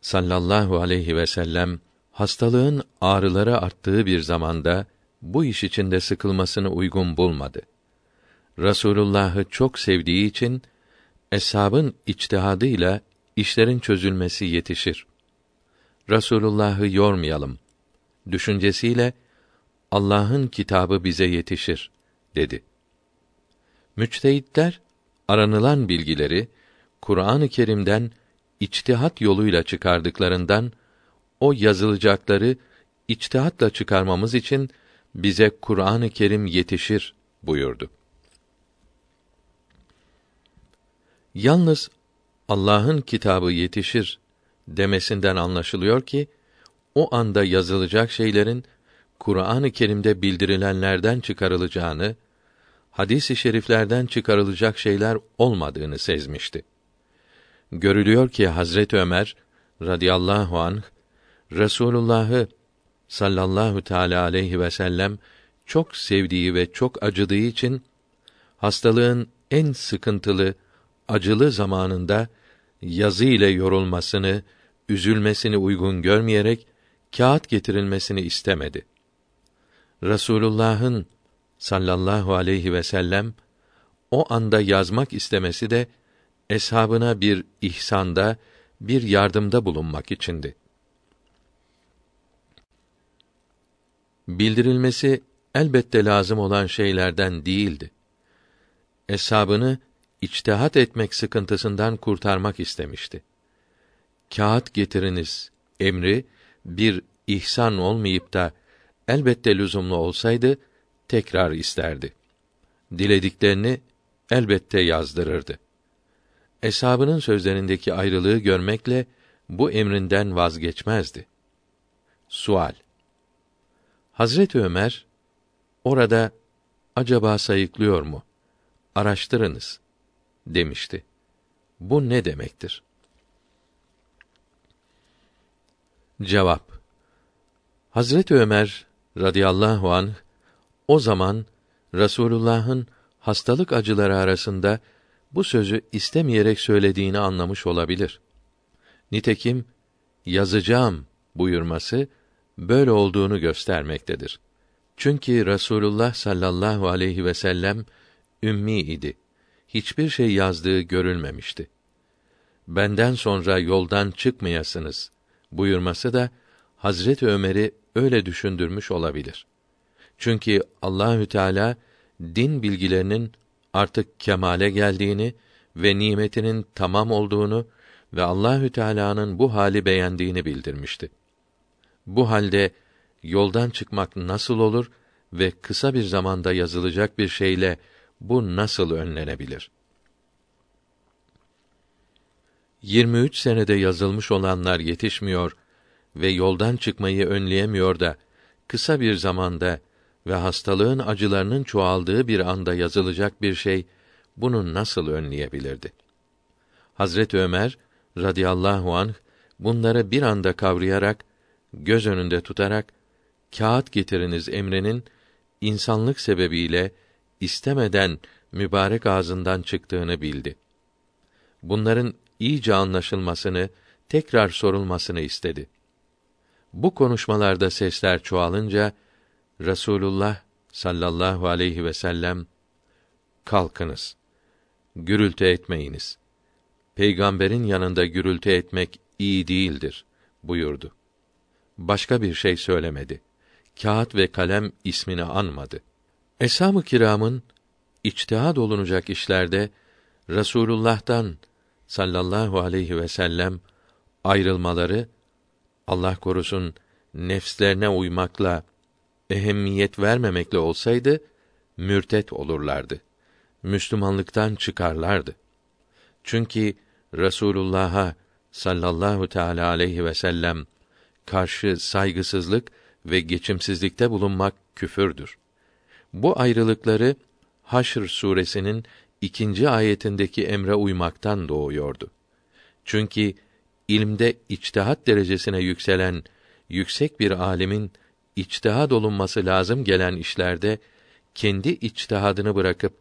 sallallahu aleyhi ve sellem hastalığın ağrıları arttığı bir zamanda bu iş içinde sıkılmasını uygun bulmadı. Rasulullah'ı çok sevdiği için eshabın içtihadıyla işlerin çözülmesi yetişir. Rasulullah'ı yormayalım düşüncesiyle Allah'ın kitabı bize yetişir dedi. Müçtehitler aranılan bilgileri Kur'an-ı Kerim'den içtihat yoluyla çıkardıklarından o yazılacakları içtihatla çıkarmamız için bize Kur'an-ı Kerim yetişir buyurdu. Yalnız Allah'ın kitabı yetişir demesinden anlaşılıyor ki o anda yazılacak şeylerin Kur'an-ı Kerim'de bildirilenlerden çıkarılacağını, hadis-i şeriflerden çıkarılacak şeyler olmadığını sezmişti. Görülüyor ki Hazret Ömer radıyallahu anh Resulullah'ı sallallahu teala aleyhi ve sellem çok sevdiği ve çok acıdığı için hastalığın en sıkıntılı, acılı zamanında yazı ile yorulmasını, üzülmesini uygun görmeyerek kağıt getirilmesini istemedi. Resulullah'ın sallallahu aleyhi ve sellem o anda yazmak istemesi de eshabına bir ihsanda, bir yardımda bulunmak içindi. Bildirilmesi elbette lazım olan şeylerden değildi. eshabını içtihat etmek sıkıntısından kurtarmak istemişti. Kağıt getiriniz emri bir ihsan olmayıp da elbette lüzumlu olsaydı tekrar isterdi. Dilediklerini elbette yazdırırdı. Eshabının sözlerindeki ayrılığı görmekle bu emrinden vazgeçmezdi. Sual Hazreti Ömer orada acaba sayıklıyor mu? Araştırınız demişti. Bu ne demektir? Cevap Hazreti Ömer radıyallahu anh o zaman Rasulullah'ın hastalık acıları arasında bu sözü istemeyerek söylediğini anlamış olabilir. Nitekim yazacağım buyurması böyle olduğunu göstermektedir. Çünkü Rasulullah sallallahu aleyhi ve sellem ümmi idi. Hiçbir şey yazdığı görülmemişti. Benden sonra yoldan çıkmayasınız buyurması da Hazreti Ömer'i öyle düşündürmüş olabilir. Çünkü Allahü Teala din bilgilerinin artık kemale geldiğini ve nimetinin tamam olduğunu ve Allahü Teala'nın bu hali beğendiğini bildirmişti. Bu halde yoldan çıkmak nasıl olur ve kısa bir zamanda yazılacak bir şeyle bu nasıl önlenebilir? 23 senede yazılmış olanlar yetişmiyor ve yoldan çıkmayı önleyemiyor da kısa bir zamanda ve hastalığın acılarının çoğaldığı bir anda yazılacak bir şey bunu nasıl önleyebilirdi? Hazret Ömer radıyallahu anh bunları bir anda kavrayarak göz önünde tutarak kağıt getiriniz emrinin insanlık sebebiyle istemeden mübarek ağzından çıktığını bildi. Bunların iyice anlaşılmasını, tekrar sorulmasını istedi. Bu konuşmalarda sesler çoğalınca Resulullah sallallahu aleyhi ve sellem kalkınız. Gürültü etmeyiniz. Peygamberin yanında gürültü etmek iyi değildir buyurdu. Başka bir şey söylemedi. Kağıt ve kalem ismini anmadı. Eshab-ı kiramın içtihad olunacak işlerde Resulullah'tan sallallahu aleyhi ve sellem ayrılmaları Allah korusun nefslerine uymakla ehemmiyet vermemekle olsaydı mürtet olurlardı. Müslümanlıktan çıkarlardı. Çünkü Resulullah'a sallallahu teala aleyhi ve sellem karşı saygısızlık ve geçimsizlikte bulunmak küfürdür. Bu ayrılıkları Haşr suresinin ikinci ayetindeki emre uymaktan doğuyordu. Çünkü ilmde içtihat derecesine yükselen yüksek bir alimin içtihad olunması lazım gelen işlerde kendi içtihadını bırakıp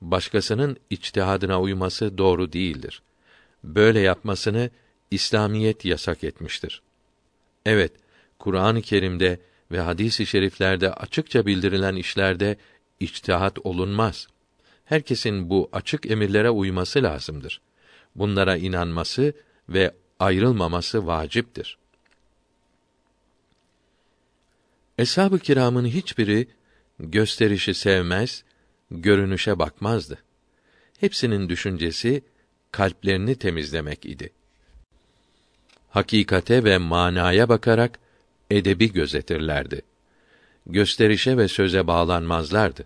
başkasının içtihadına uyması doğru değildir. Böyle yapmasını İslamiyet yasak etmiştir. Evet, Kur'an-ı Kerim'de ve hadis-i şeriflerde açıkça bildirilen işlerde içtihat olunmaz. Herkesin bu açık emirlere uyması lazımdır. Bunlara inanması ve ayrılmaması vaciptir. Eshab-ı kiramın hiçbiri gösterişi sevmez, görünüşe bakmazdı. Hepsinin düşüncesi kalplerini temizlemek idi. Hakikate ve manaya bakarak edebi gözetirlerdi. Gösterişe ve söze bağlanmazlardı.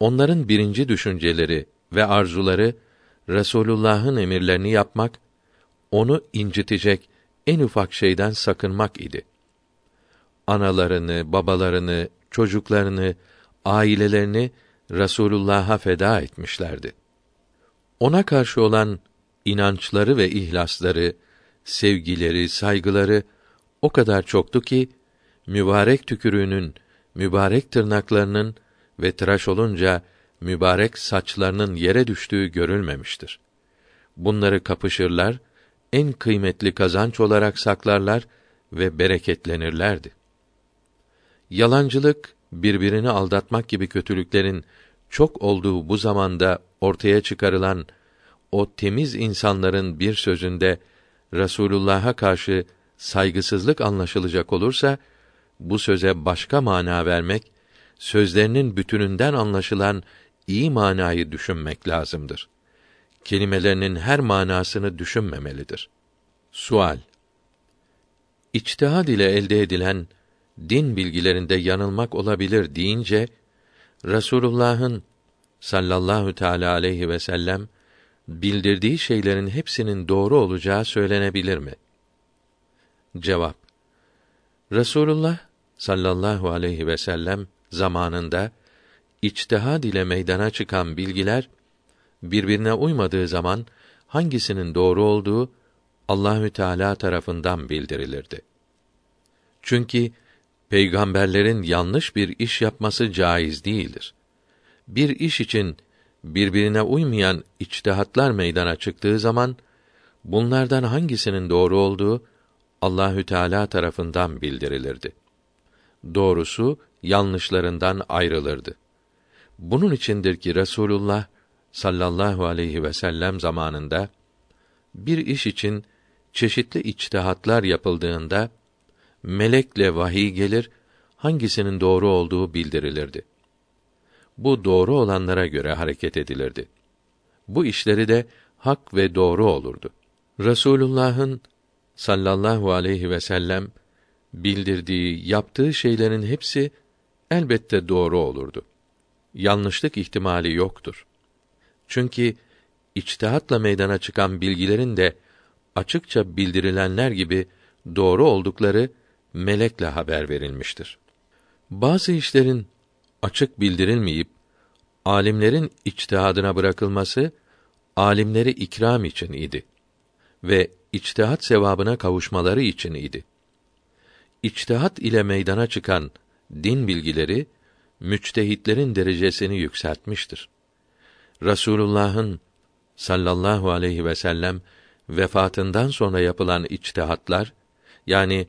Onların birinci düşünceleri ve arzuları Resulullah'ın emirlerini yapmak, onu incitecek en ufak şeyden sakınmak idi analarını, babalarını, çocuklarını, ailelerini Resulullah'a feda etmişlerdi. Ona karşı olan inançları ve ihlasları, sevgileri, saygıları o kadar çoktu ki mübarek tükürüğünün, mübarek tırnaklarının ve tıraş olunca mübarek saçlarının yere düştüğü görülmemiştir. Bunları kapışırlar, en kıymetli kazanç olarak saklarlar ve bereketlenirlerdi. Yalancılık, birbirini aldatmak gibi kötülüklerin çok olduğu bu zamanda ortaya çıkarılan o temiz insanların bir sözünde Resulullah'a karşı saygısızlık anlaşılacak olursa bu söze başka mana vermek sözlerinin bütününden anlaşılan iyi manayı düşünmek lazımdır. Kelimelerinin her manasını düşünmemelidir. Sual İçtihad ile elde edilen din bilgilerinde yanılmak olabilir deyince Resulullah'ın sallallahu teala aleyhi ve sellem bildirdiği şeylerin hepsinin doğru olacağı söylenebilir mi? Cevap Resulullah sallallahu aleyhi ve sellem zamanında içtihad ile meydana çıkan bilgiler birbirine uymadığı zaman hangisinin doğru olduğu Allahü Teala tarafından bildirilirdi. Çünkü peygamberlerin yanlış bir iş yapması caiz değildir. Bir iş için birbirine uymayan içtihatlar meydana çıktığı zaman bunlardan hangisinin doğru olduğu Allahü Teala tarafından bildirilirdi. Doğrusu yanlışlarından ayrılırdı. Bunun içindir ki Resulullah sallallahu aleyhi ve sellem zamanında bir iş için çeşitli içtihatlar yapıldığında melekle vahiy gelir, hangisinin doğru olduğu bildirilirdi. Bu doğru olanlara göre hareket edilirdi. Bu işleri de hak ve doğru olurdu. Resulullah'ın sallallahu aleyhi ve sellem bildirdiği, yaptığı şeylerin hepsi elbette doğru olurdu. Yanlışlık ihtimali yoktur. Çünkü içtihatla meydana çıkan bilgilerin de açıkça bildirilenler gibi doğru oldukları melekle haber verilmiştir. Bazı işlerin açık bildirilmeyip alimlerin içtihadına bırakılması alimleri ikram için idi ve içtihat sevabına kavuşmaları için idi. İçtihat ile meydana çıkan din bilgileri müçtehitlerin derecesini yükseltmiştir. Rasulullah'ın sallallahu aleyhi ve sellem vefatından sonra yapılan içtihatlar yani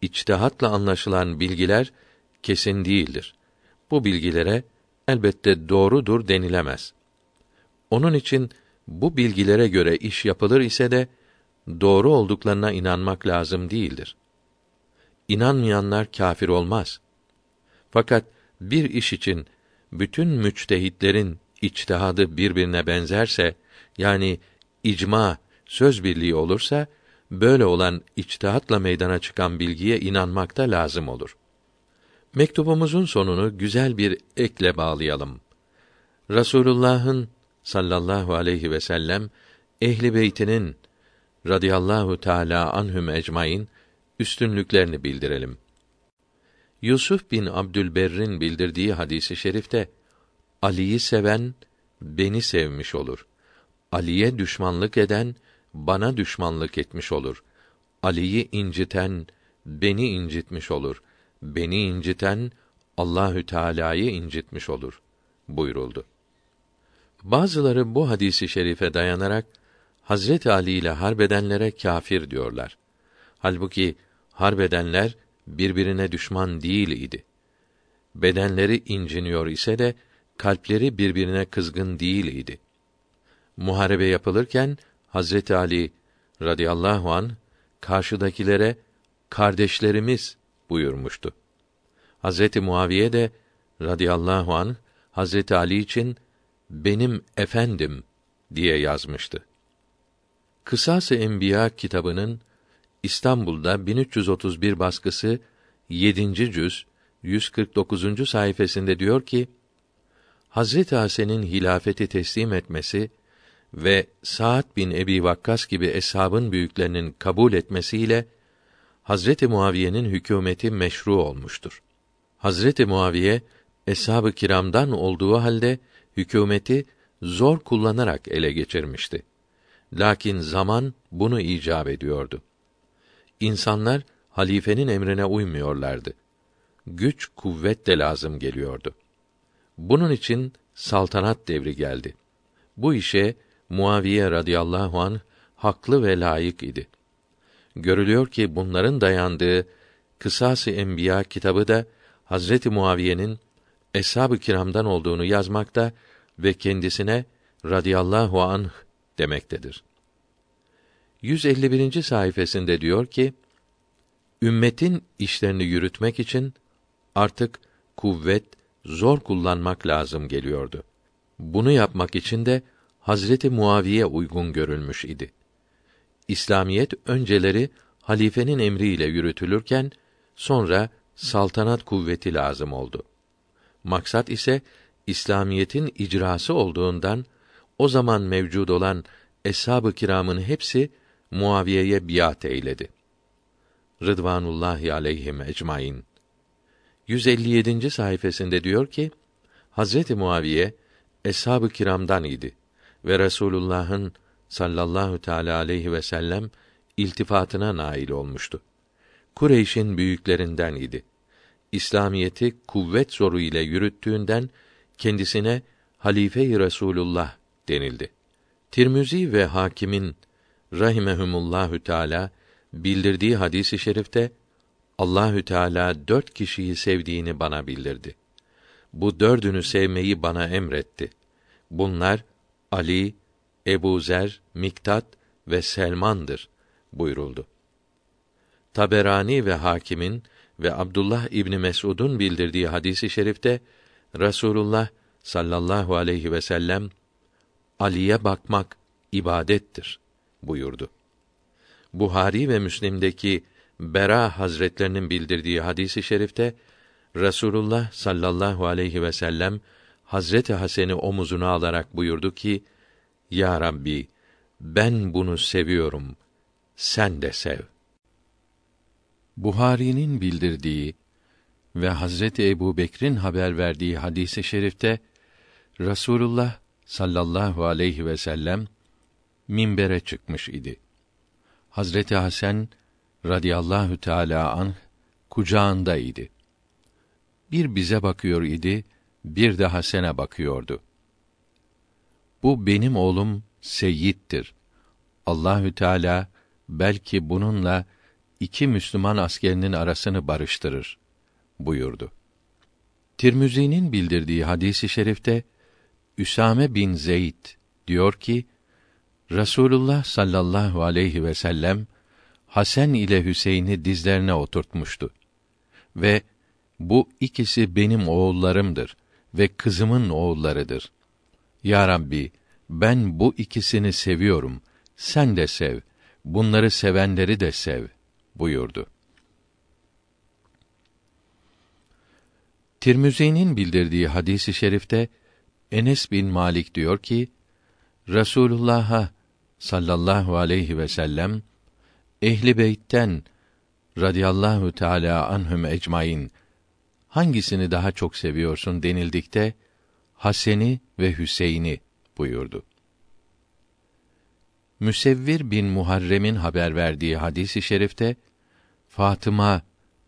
içtihatla anlaşılan bilgiler kesin değildir. Bu bilgilere elbette doğrudur denilemez. Onun için bu bilgilere göre iş yapılır ise de doğru olduklarına inanmak lazım değildir. İnanmayanlar kâfir olmaz. Fakat bir iş için bütün müçtehitlerin içtihadı birbirine benzerse yani icma söz birliği olursa böyle olan içtihatla meydana çıkan bilgiye inanmakta lazım olur. Mektubumuzun sonunu güzel bir ekle bağlayalım. Rasulullah'ın sallallahu aleyhi ve sellem ehli beytinin radıyallahu teala anhum ecmaîn üstünlüklerini bildirelim. Yusuf bin Abdülberr'in bildirdiği hadisi şerifte Ali'yi seven beni sevmiş olur. Ali'ye düşmanlık eden bana düşmanlık etmiş olur. Ali'yi inciten beni incitmiş olur. Beni inciten Allahü Teala'yı incitmiş olur buyuruldu. Bazıları bu hadisi şerife dayanarak Hazret Ali ile harbedenlere kâfir diyorlar. Halbuki harbedenler birbirine düşman değil idi. Bedenleri inciniyor ise de kalpleri birbirine kızgın değil idi. Muharebe yapılırken Hazreti Ali radıyallahu an karşıdakilere kardeşlerimiz buyurmuştu. Hazreti Muaviye de radıyallahu an Hazreti Ali için benim efendim diye yazmıştı. Kısas-ı Enbiya kitabının İstanbul'da 1331 baskısı 7. cüz 149. sayfasında diyor ki: Hazreti Hasan'ın hilafeti teslim etmesi ve Sa'd bin Ebi Vakkas gibi eshabın büyüklerinin kabul etmesiyle Hazreti Muaviye'nin hükümeti meşru olmuştur. Hazreti Muaviye eshab-ı kiramdan olduğu halde hükümeti zor kullanarak ele geçirmişti. Lakin zaman bunu icap ediyordu. İnsanlar halifenin emrine uymuyorlardı. Güç, kuvvet de lazım geliyordu. Bunun için saltanat devri geldi. Bu işe Muaviye radıyallahu an haklı ve layık idi. Görülüyor ki bunların dayandığı Kısas-ı Enbiya kitabı da Hazreti Muaviye'nin eshab-ı kiramdan olduğunu yazmakta ve kendisine radıyallahu anh demektedir. 151. sayfasında diyor ki: Ümmetin işlerini yürütmek için artık kuvvet, zor kullanmak lazım geliyordu. Bunu yapmak için de Hazreti Muaviye uygun görülmüş idi. İslamiyet önceleri halifenin emriyle yürütülürken sonra saltanat kuvveti lazım oldu. Maksat ise İslamiyetin icrası olduğundan o zaman mevcud olan eshab-ı kiramın hepsi Muaviye'ye biat eyledi. Rıdvanullahi aleyhim ecmaîn. 157. sayfasında diyor ki: Hazreti Muaviye eshab-ı kiramdan idi ve Resulullah'ın sallallahu teala aleyhi ve sellem iltifatına nail olmuştu. Kureyş'in büyüklerinden idi. İslamiyeti kuvvet zoru ile yürüttüğünden kendisine halife-i Resulullah denildi. Tirmizi ve Hakim'in rahimehumullahü teala bildirdiği hadisi i şerifte Allahü Teala dört kişiyi sevdiğini bana bildirdi. Bu dördünü sevmeyi bana emretti. Bunlar Ali, Ebu Zer, Miktat ve Selman'dır buyuruldu. Taberani ve Hakim'in ve Abdullah İbni Mes'ud'un bildirdiği hadisi şerifte Rasulullah sallallahu aleyhi ve sellem Ali'ye bakmak ibadettir buyurdu. Buhari ve Müslim'deki Bera Hazretlerinin bildirdiği hadisi şerifte Rasulullah sallallahu aleyhi ve sellem Hazreti Hasen'i omuzuna alarak buyurdu ki: Ya Rabbi, ben bunu seviyorum. Sen de sev. Buhari'nin bildirdiği ve Hazreti Ebu Bekir'in haber verdiği hadisi şerifte Rasulullah sallallahu aleyhi ve sellem minbere çıkmış idi. Hazreti Hasan radıyallahu teala anh kucağında idi. Bir bize bakıyor idi, bir de Hasan'a bakıyordu. Bu benim oğlum Seyyid'dir. Allahü Teala belki bununla iki Müslüman askerinin arasını barıştırır buyurdu. Tirmizi'nin bildirdiği hadisi şerifte Üsame bin Zeyd diyor ki Rasulullah sallallahu aleyhi ve sellem Hasan ile Hüseyin'i dizlerine oturtmuştu ve bu ikisi benim oğullarımdır ve kızımın oğullarıdır. Ya Rabbi, ben bu ikisini seviyorum. Sen de sev. Bunları sevenleri de sev buyurdu. Tirmizi'nin bildirdiği hadisi şerifte Enes bin Malik diyor ki Resulullah'a sallallahu aleyhi ve sellem ehli beytten radıyallahu teala anhum ecmaîn hangisini daha çok seviyorsun denildikte Hasen'i ve Hüseyin'i buyurdu. Müsevvir bin Muharrem'in haber verdiği hadisi şerifte Fatıma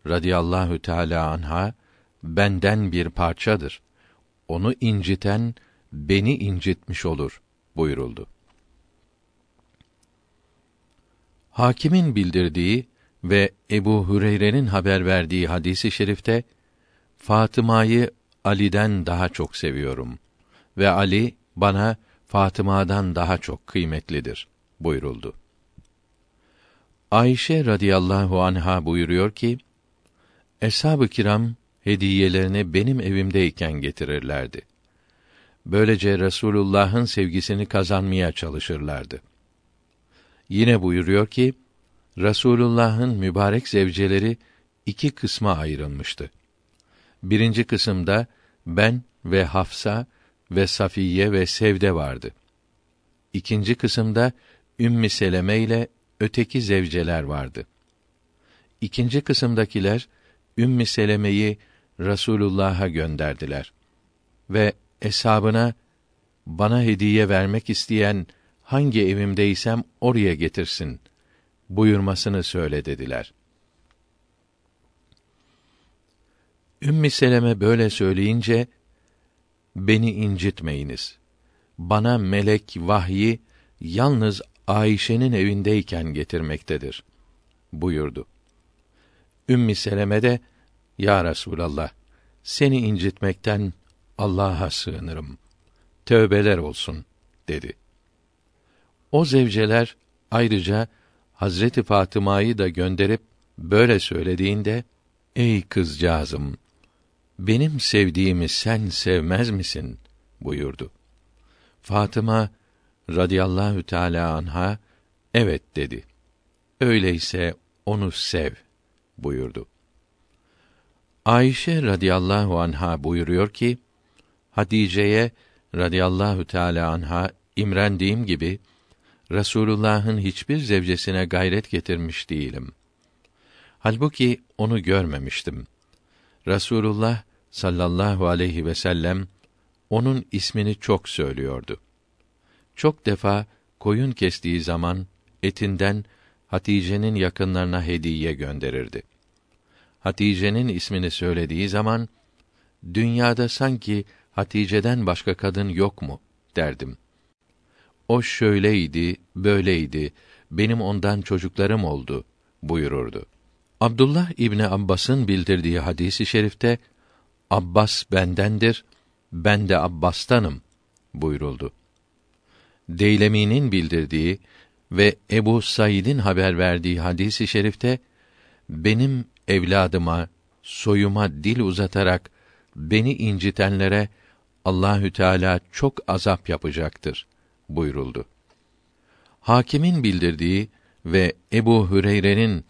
radıyallahu teala anha benden bir parçadır. Onu inciten beni incitmiş olur buyuruldu. Hakimin bildirdiği ve Ebu Hüreyre'nin haber verdiği hadisi i şerifte Fatıma'yı Ali'den daha çok seviyorum ve Ali bana Fatıma'dan daha çok kıymetlidir buyuruldu. Ayşe radıyallahu anha buyuruyor ki: Eshab-ı kiram hediyelerini benim evimdeyken getirirlerdi. Böylece Resulullah'ın sevgisini kazanmaya çalışırlardı. Yine buyuruyor ki, Resulullah'ın mübarek zevceleri iki kısma ayrılmıştı. Birinci kısımda ben ve Hafsa ve Safiye ve Sevde vardı. İkinci kısımda Ümmü Seleme ile öteki zevceler vardı. İkinci kısımdakiler Ümmü Seleme'yi Rasulullah'a gönderdiler ve eshabına bana hediye vermek isteyen hangi evimdeysem oraya getirsin buyurmasını söyle dediler. Ümmü Seleme böyle söyleyince beni incitmeyiniz. Bana melek vahyi yalnız Ayşe'nin evindeyken getirmektedir buyurdu. Ümmü Seleme de ya Resulallah seni incitmekten Allah'a sığınırım. Tövbeler olsun dedi. O zevceler ayrıca Hazreti Fatıma'yı da gönderip böyle söylediğinde ey kızcağızım benim sevdiğimi sen sevmez misin buyurdu. Fatıma radıyallahu teala anha evet dedi. Öyleyse onu sev buyurdu. Ayşe radıyallahu anha buyuruyor ki Hatice'ye radıyallahu teala anha imrendiğim gibi Resulullah'ın hiçbir zevcesine gayret getirmiş değilim. Halbuki onu görmemiştim. Rasulullah sallallahu aleyhi ve sellem onun ismini çok söylüyordu. Çok defa koyun kestiği zaman etinden Hatice'nin yakınlarına hediye gönderirdi. Hatice'nin ismini söylediği zaman dünyada sanki Hatice'den başka kadın yok mu derdim. O şöyleydi, böyleydi, benim ondan çocuklarım oldu buyururdu. Abdullah İbni Abbas'ın bildirdiği hadisi şerifte Abbas bendendir, ben de Abbas'tanım buyuruldu. Deylemi'nin bildirdiği ve Ebu Said'in haber verdiği hadisi şerifte benim evladıma, soyuma dil uzatarak beni incitenlere Allahü Teala çok azap yapacaktır buyuruldu. Hakimin bildirdiği ve Ebu Hüreyre'nin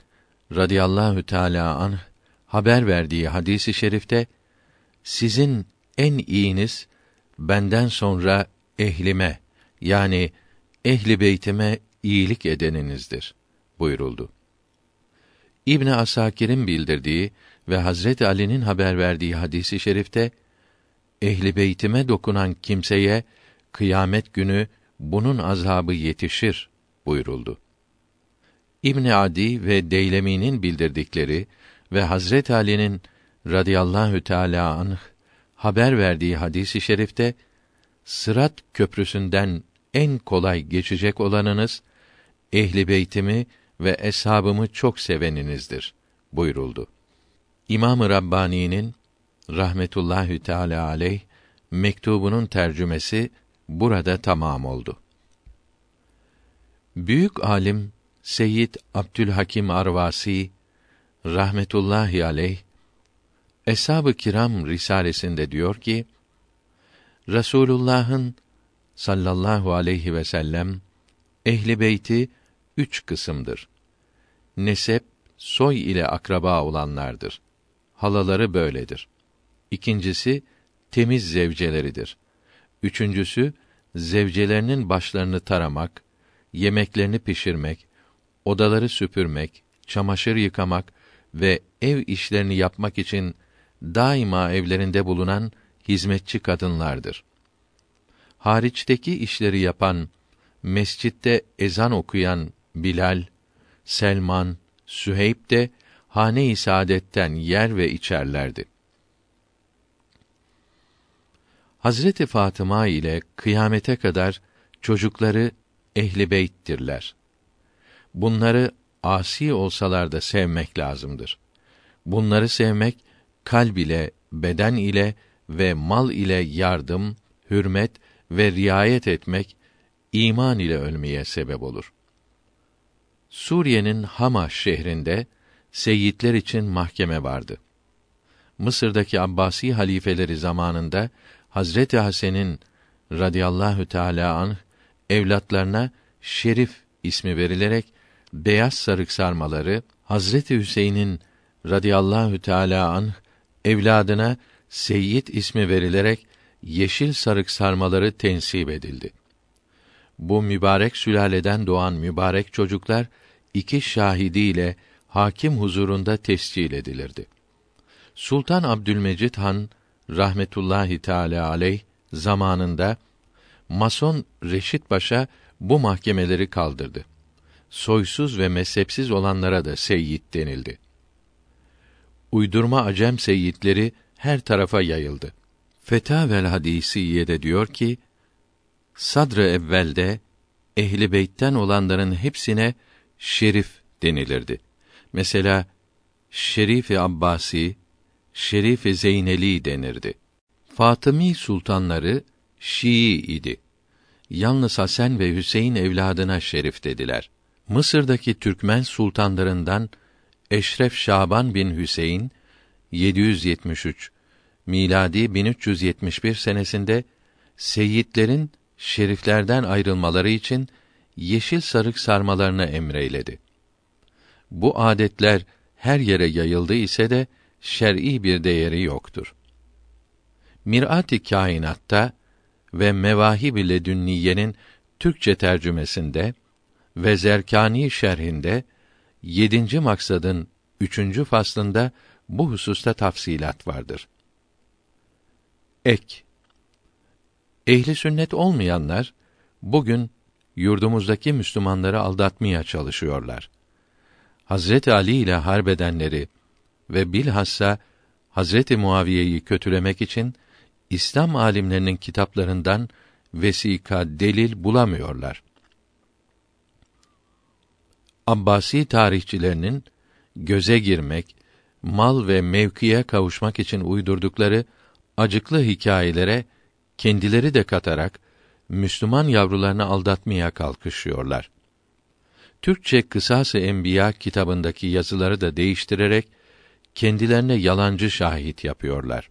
radıyallahu teala anh haber verdiği hadisi şerifte sizin en iyiniz benden sonra ehlime yani ehli beytime iyilik edeninizdir buyuruldu. İbn Asakir'in bildirdiği ve Hazret Ali'nin haber verdiği hadisi şerifte ehli beytime dokunan kimseye kıyamet günü bunun azabı yetişir buyuruldu. İbn Adi ve Deylemi'nin bildirdikleri ve Hazret Ali'nin radıyallahu teala anh haber verdiği hadisi şerifte Sırat köprüsünden en kolay geçecek olanınız ehli beytimi ve eshabımı çok seveninizdir buyuruldu. İmam-ı Rabbani'nin rahmetullahi teala aleyh mektubunun tercümesi burada tamam oldu. Büyük alim Seyyid Abdülhakim Arvasi rahmetullahi aleyh Eshab-ı Kiram risalesinde diyor ki Resulullah'ın sallallahu aleyhi ve sellem ehli beyti üç kısımdır. Nesep, soy ile akraba olanlardır. Halaları böyledir. İkincisi temiz zevceleridir. Üçüncüsü zevcelerinin başlarını taramak, yemeklerini pişirmek, odaları süpürmek, çamaşır yıkamak ve ev işlerini yapmak için daima evlerinde bulunan hizmetçi kadınlardır. Hariçteki işleri yapan, mescitte ezan okuyan Bilal, Selman, Süheyb de hane-i saadetten yer ve içerlerdi. Hazreti Fatıma ile kıyamete kadar çocukları ehli beyttirler. Bunları asi olsalar da sevmek lazımdır. Bunları sevmek kalb ile, beden ile ve mal ile yardım, hürmet ve riayet etmek iman ile ölmeye sebep olur. Suriye'nin Hama şehrinde seyitler için mahkeme vardı. Mısır'daki Abbasi halifeleri zamanında Hazreti Hasan'ın radıyallahu teala anh evlatlarına Şerif ismi verilerek beyaz sarık sarmaları Hazreti Hüseyin'in radıyallahu teala anh evladına Seyyid ismi verilerek yeşil sarık sarmaları tensip edildi. Bu mübarek sülaleden doğan mübarek çocuklar iki şahidiyle hakim huzurunda tescil edilirdi. Sultan Abdülmecid Han rahmetullahi teala aleyh zamanında Mason Reşit Paşa bu mahkemeleri kaldırdı. Soysuz ve mezhepsiz olanlara da seyyid denildi. Uydurma acem seyyidleri her tarafa yayıldı. Fetavel hadisiye diyor ki, sadr-ı evvelde ehli beytten olanların hepsine şerif denilirdi. Mesela Şerif-i Abbasi, Şerif-i Zeyneli denirdi. Fatımi sultanları Şii idi. Yalnız Hasan ve Hüseyin evladına şerif dediler. Mısır'daki Türkmen sultanlarından Eşref Şaban bin Hüseyin 773 miladi 1371 senesinde Seyitlerin şeriflerden ayrılmaları için yeşil sarık sarmalarını emreyledi. Bu adetler her yere yayıldı ise de şer'i bir değeri yoktur. Mirat-ı Kainat'ta ve Mevahib-i Ledünniye'nin Türkçe tercümesinde ve Zerkani şerhinde yedinci maksadın üçüncü faslında bu hususta tafsilat vardır. Ek Ehli sünnet olmayanlar bugün yurdumuzdaki Müslümanları aldatmaya çalışıyorlar. Hazreti Ali ile harbedenleri ve bilhassa Hazreti Muaviye'yi kötülemek için İslam alimlerinin kitaplarından vesika, delil bulamıyorlar. Abbasi tarihçilerinin göze girmek, mal ve mevkiye kavuşmak için uydurdukları acıklı hikayelere kendileri de katarak Müslüman yavrularını aldatmaya kalkışıyorlar. Türkçe Kısas-ı Enbiya kitabındaki yazıları da değiştirerek kendilerine yalancı şahit yapıyorlar.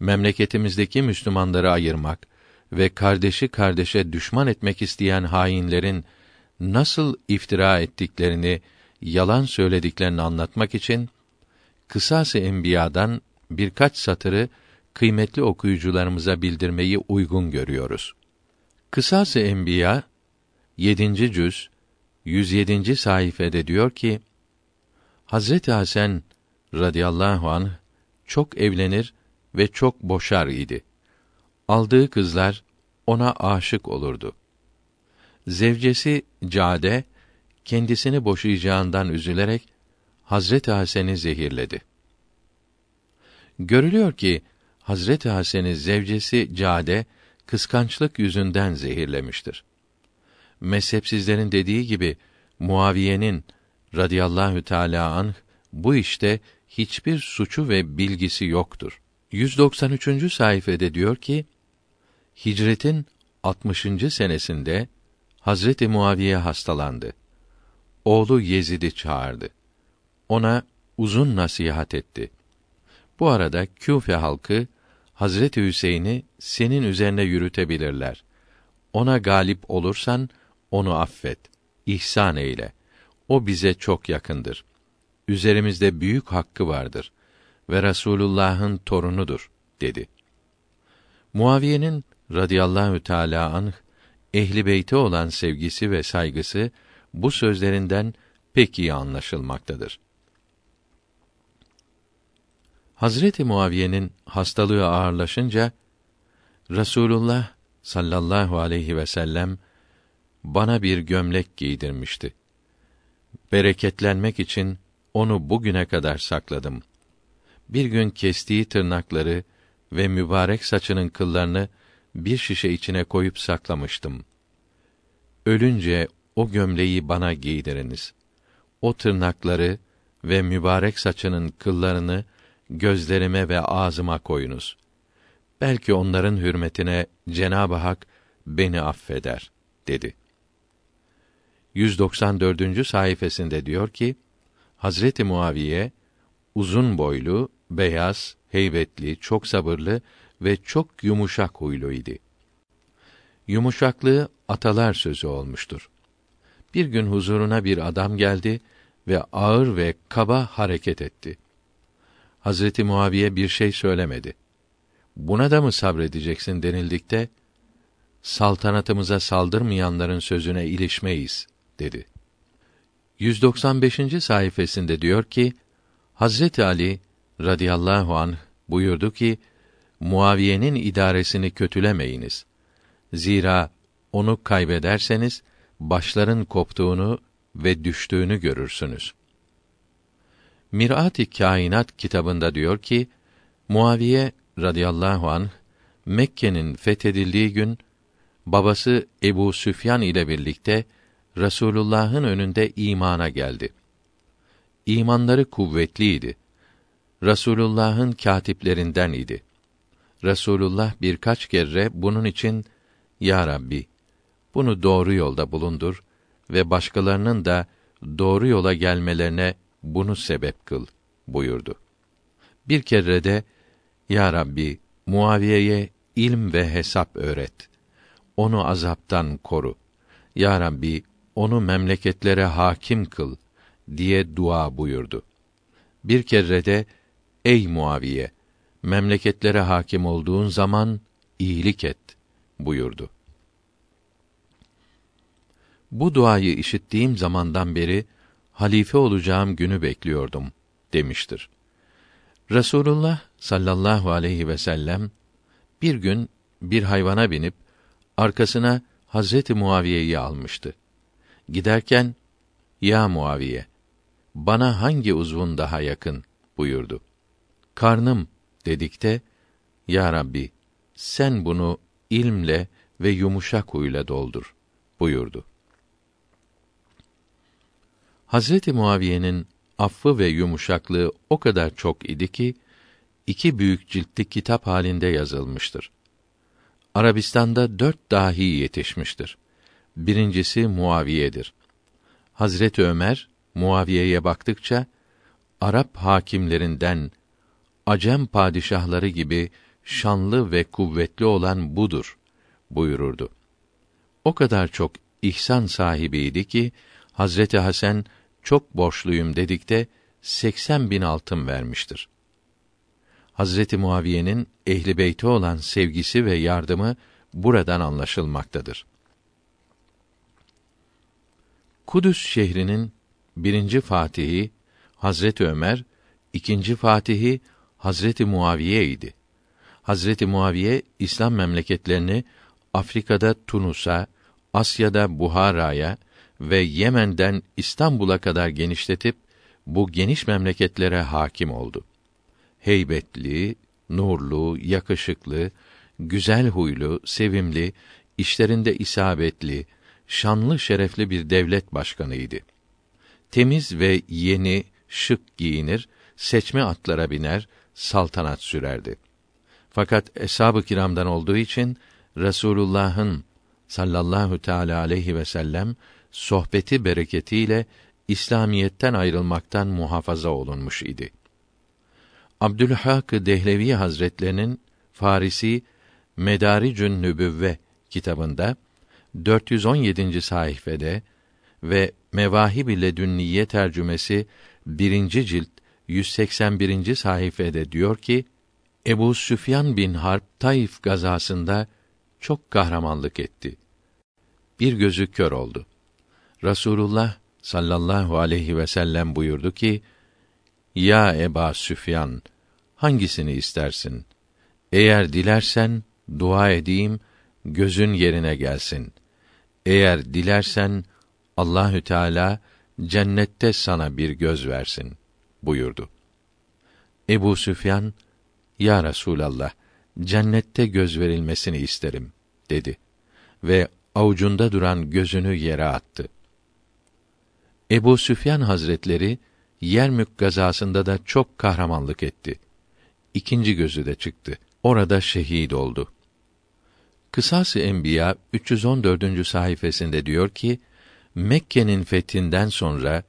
Memleketimizdeki Müslümanları ayırmak ve kardeşi kardeşe düşman etmek isteyen hainlerin nasıl iftira ettiklerini, yalan söylediklerini anlatmak için Kısas-ı Enbiya'dan birkaç satırı kıymetli okuyucularımıza bildirmeyi uygun görüyoruz. Kısas-ı Enbiya 7. cüz 107. sayfede diyor ki Hazreti Hasan radıyallahu anh çok evlenir ve çok boşar idi. Aldığı kızlar ona aşık olurdu. Zevcesi Cade kendisini boşayacağından üzülerek Hazreti Hasan'ı zehirledi. Görülüyor ki Hazreti Hasan'ı zevcesi Cade kıskançlık yüzünden zehirlemiştir. Mezhepsizlerin dediği gibi Muaviye'nin radıyallahu teala anh bu işte hiçbir suçu ve bilgisi yoktur. 193. sayfede diyor ki Hicretin 60. senesinde Hazreti Muaviye hastalandı. Oğlu Yezid'i çağırdı. Ona uzun nasihat etti. Bu arada Küfe halkı Hazreti Hüseyin'i senin üzerine yürütebilirler. Ona galip olursan onu affet, ihsan eyle. O bize çok yakındır. Üzerimizde büyük hakkı vardır ve Resulullah'ın torunudur dedi. Muaviye'nin radıyallahu teala anh ehli beyte olan sevgisi ve saygısı bu sözlerinden pek iyi anlaşılmaktadır. Hazreti Muaviye'nin hastalığı ağırlaşınca Rasulullah sallallahu aleyhi ve sellem bana bir gömlek giydirmişti. Bereketlenmek için onu bugüne kadar sakladım. Bir gün kestiği tırnakları ve mübarek saçının kıllarını bir şişe içine koyup saklamıştım. Ölünce o gömleği bana giydiriniz. O tırnakları ve mübarek saçının kıllarını gözlerime ve ağzıma koyunuz. Belki onların hürmetine Cenab-ı Hak beni affeder dedi. 194. sayfasında diyor ki: Hazreti Muaviye uzun boylu, beyaz, heybetli, çok sabırlı ve çok yumuşak huylu idi. Yumuşaklığı atalar sözü olmuştur. Bir gün huzuruna bir adam geldi ve ağır ve kaba hareket etti. Hazreti Muaviye bir şey söylemedi. Buna da mı sabredeceksin denildikte saltanatımıza saldırmayanların sözüne ilişmeyiz dedi. 195. sayfasında diyor ki Hazreti Ali radıyallahu anh buyurdu ki Muaviye'nin idaresini kötülemeyiniz. Zira onu kaybederseniz başların koptuğunu ve düştüğünü görürsünüz. Mirat-ı Kainat kitabında diyor ki Muaviye radıyallahu anh Mekke'nin fethedildiği gün babası Ebu Süfyan ile birlikte Resulullah'ın önünde imana geldi. İmanları kuvvetliydi. Resulullah'ın katiplerinden idi. Resulullah birkaç kere bunun için Ya Rabbi bunu doğru yolda bulundur ve başkalarının da doğru yola gelmelerine bunu sebep kıl buyurdu. Bir kere de Ya Rabbi Muaviye'ye ilm ve hesap öğret. onu azaptan koru. Ya Rabbi, onu memleketlere hakim kıl diye dua buyurdu. Bir kere de ey Muaviye, memleketlere hakim olduğun zaman iyilik et buyurdu. Bu duayı işittiğim zamandan beri halife olacağım günü bekliyordum demiştir. Resulullah sallallahu aleyhi ve sellem bir gün bir hayvana binip arkasına Hazreti Muaviye'yi almıştı. Giderken ya Muaviye bana hangi uzvun daha yakın buyurdu. Karnım dedikte ya Rabbi sen bunu ilmle ve yumuşak huyla doldur buyurdu. Hazreti Muaviye'nin affı ve yumuşaklığı o kadar çok idi ki iki büyük ciltli kitap halinde yazılmıştır. Arabistan'da dört dahi yetişmiştir. Birincisi Muaviye'dir. Hazreti Ömer Muaviye'ye baktıkça Arap hakimlerinden Acem padişahları gibi şanlı ve kuvvetli olan budur buyururdu. O kadar çok ihsan sahibiydi ki Hazreti Hasan çok borçluyum dedikte 80 bin altın vermiştir. Hazreti Muaviye'nin ehli beyti olan sevgisi ve yardımı buradan anlaşılmaktadır. Kudüs şehrinin birinci fatihi Hazreti Ömer, ikinci fatihi Hazreti Muaviye idi. Hazreti Muaviye İslam memleketlerini Afrika'da Tunus'a, Asya'da Buhara'ya ve Yemen'den İstanbul'a kadar genişletip bu geniş memleketlere hakim oldu. Heybetli, nurlu, yakışıklı, güzel huylu, sevimli, işlerinde isabetli, şanlı şerefli bir devlet başkanıydı. Temiz ve yeni, şık giyinir, seçme atlara biner, saltanat sürerdi. Fakat eshab-ı kiramdan olduğu için Resulullah'ın sallallahu teala aleyhi ve sellem sohbeti bereketiyle İslamiyetten ayrılmaktan muhafaza olunmuş idi. Abdülhak Dehlevi Hazretlerinin Farisi Medaricün Nübüvve kitabında 417. sayfede ve Mevahib ile Dünniye tercümesi 1. cilt 181. sayfede diyor ki Ebu Süfyan bin Harp Taif gazasında çok kahramanlık etti. Bir gözü kör oldu. Rasulullah sallallahu aleyhi ve sellem buyurdu ki: Ya Eba Süfyan, hangisini istersin? Eğer dilersen dua edeyim, gözün yerine gelsin. Eğer dilersen Allahü Teala cennette sana bir göz versin buyurdu. Ebu Süfyan, Ya Resulallah, cennette göz verilmesini isterim dedi ve avucunda duran gözünü yere attı. Ebu Süfyan Hazretleri Yermük gazasında da çok kahramanlık etti. İkinci gözü de çıktı. Orada şehit oldu. Kısası Enbiya 314. sayfasında diyor ki Mekke'nin fethinden sonra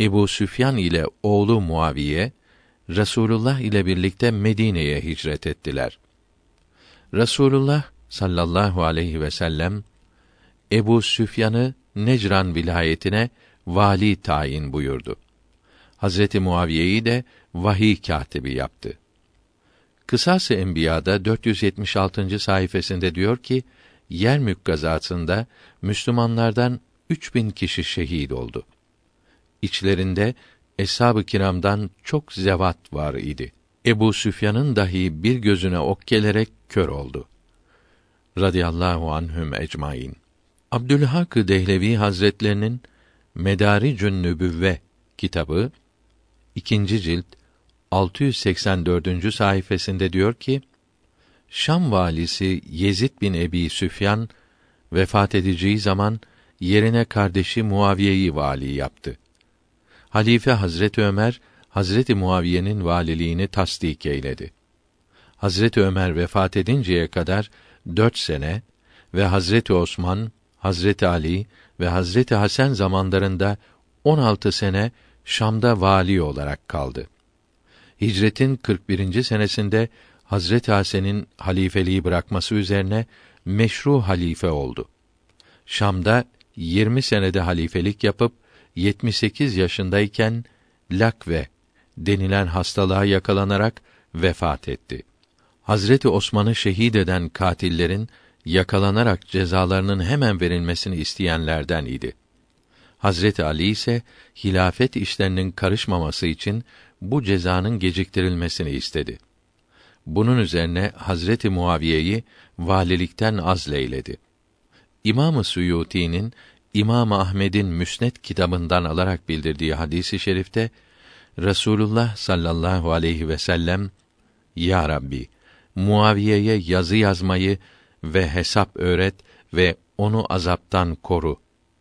Ebu Süfyan ile oğlu Muaviye Resulullah ile birlikte Medine'ye hicret ettiler. Resulullah sallallahu aleyhi ve sellem Ebu Süfyan'ı Necran vilayetine vali tayin buyurdu. Hazreti Muaviye'yi de vahiy katibi yaptı. Kısas-ı Enbiya'da 476. sayfasında diyor ki, Yermük gazasında Müslümanlardan 3000 kişi şehit oldu. İçlerinde eshab-ı kiramdan çok zevat var idi. Ebu Süfyan'ın dahi bir gözüne ok gelerek kör oldu. Radiyallahu anhüm ecmaîn. Abdülhak Dehlevi Hazretlerinin Medaricün Nübüvve kitabı ikinci cilt 684. sayfasında diyor ki Şam valisi Yezid bin Ebi Süfyan vefat edeceği zaman yerine kardeşi Muaviye'yi vali yaptı. Halife Hazreti Ömer Hazreti Muaviye'nin valiliğini tasdik eyledi. Hazreti Ömer vefat edinceye kadar dört sene ve Hazreti Osman, Hazreti Ali ve Hazreti Hasan zamanlarında 16 sene Şam'da vali olarak kaldı. Hicretin 41. senesinde Hazret Hasan'ın halifeliği bırakması üzerine meşru halife oldu. Şam'da 20 senede halifelik yapıp 78 yaşındayken lakve denilen hastalığa yakalanarak vefat etti. Hazreti Osman'ı şehit eden katillerin yakalanarak cezalarının hemen verilmesini isteyenlerden idi. Hazreti Ali ise hilafet işlerinin karışmaması için bu cezanın geciktirilmesini istedi. Bunun üzerine Hazreti Muaviye'yi valilikten azleyledi. İmam-ı Suyuti'nin İmam Ahmed'in Müsned kitabından alarak bildirdiği hadisi şerifte Resulullah sallallahu aleyhi ve sellem Ya Rabbi Muaviye'ye yazı yazmayı ve hesap öğret ve onu azaptan koru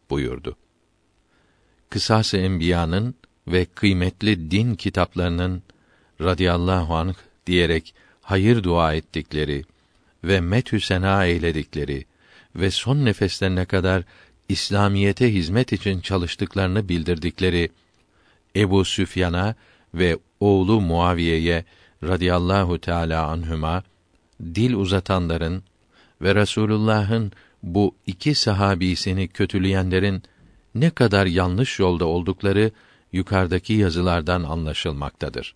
buyurdu. Kısas-ı Enbiya'nın ve kıymetli din kitaplarının radıyallahu anh diyerek hayır dua ettikleri ve methü sena eyledikleri ve son nefeslerine kadar İslamiyete hizmet için çalıştıklarını bildirdikleri Ebu Süfyan'a ve oğlu Muaviye'ye radıyallahu teala anhüma dil uzatanların ve Resulullah'ın bu iki sahabisini kötüleyenlerin ne kadar yanlış yolda oldukları yukarıdaki yazılardan anlaşılmaktadır.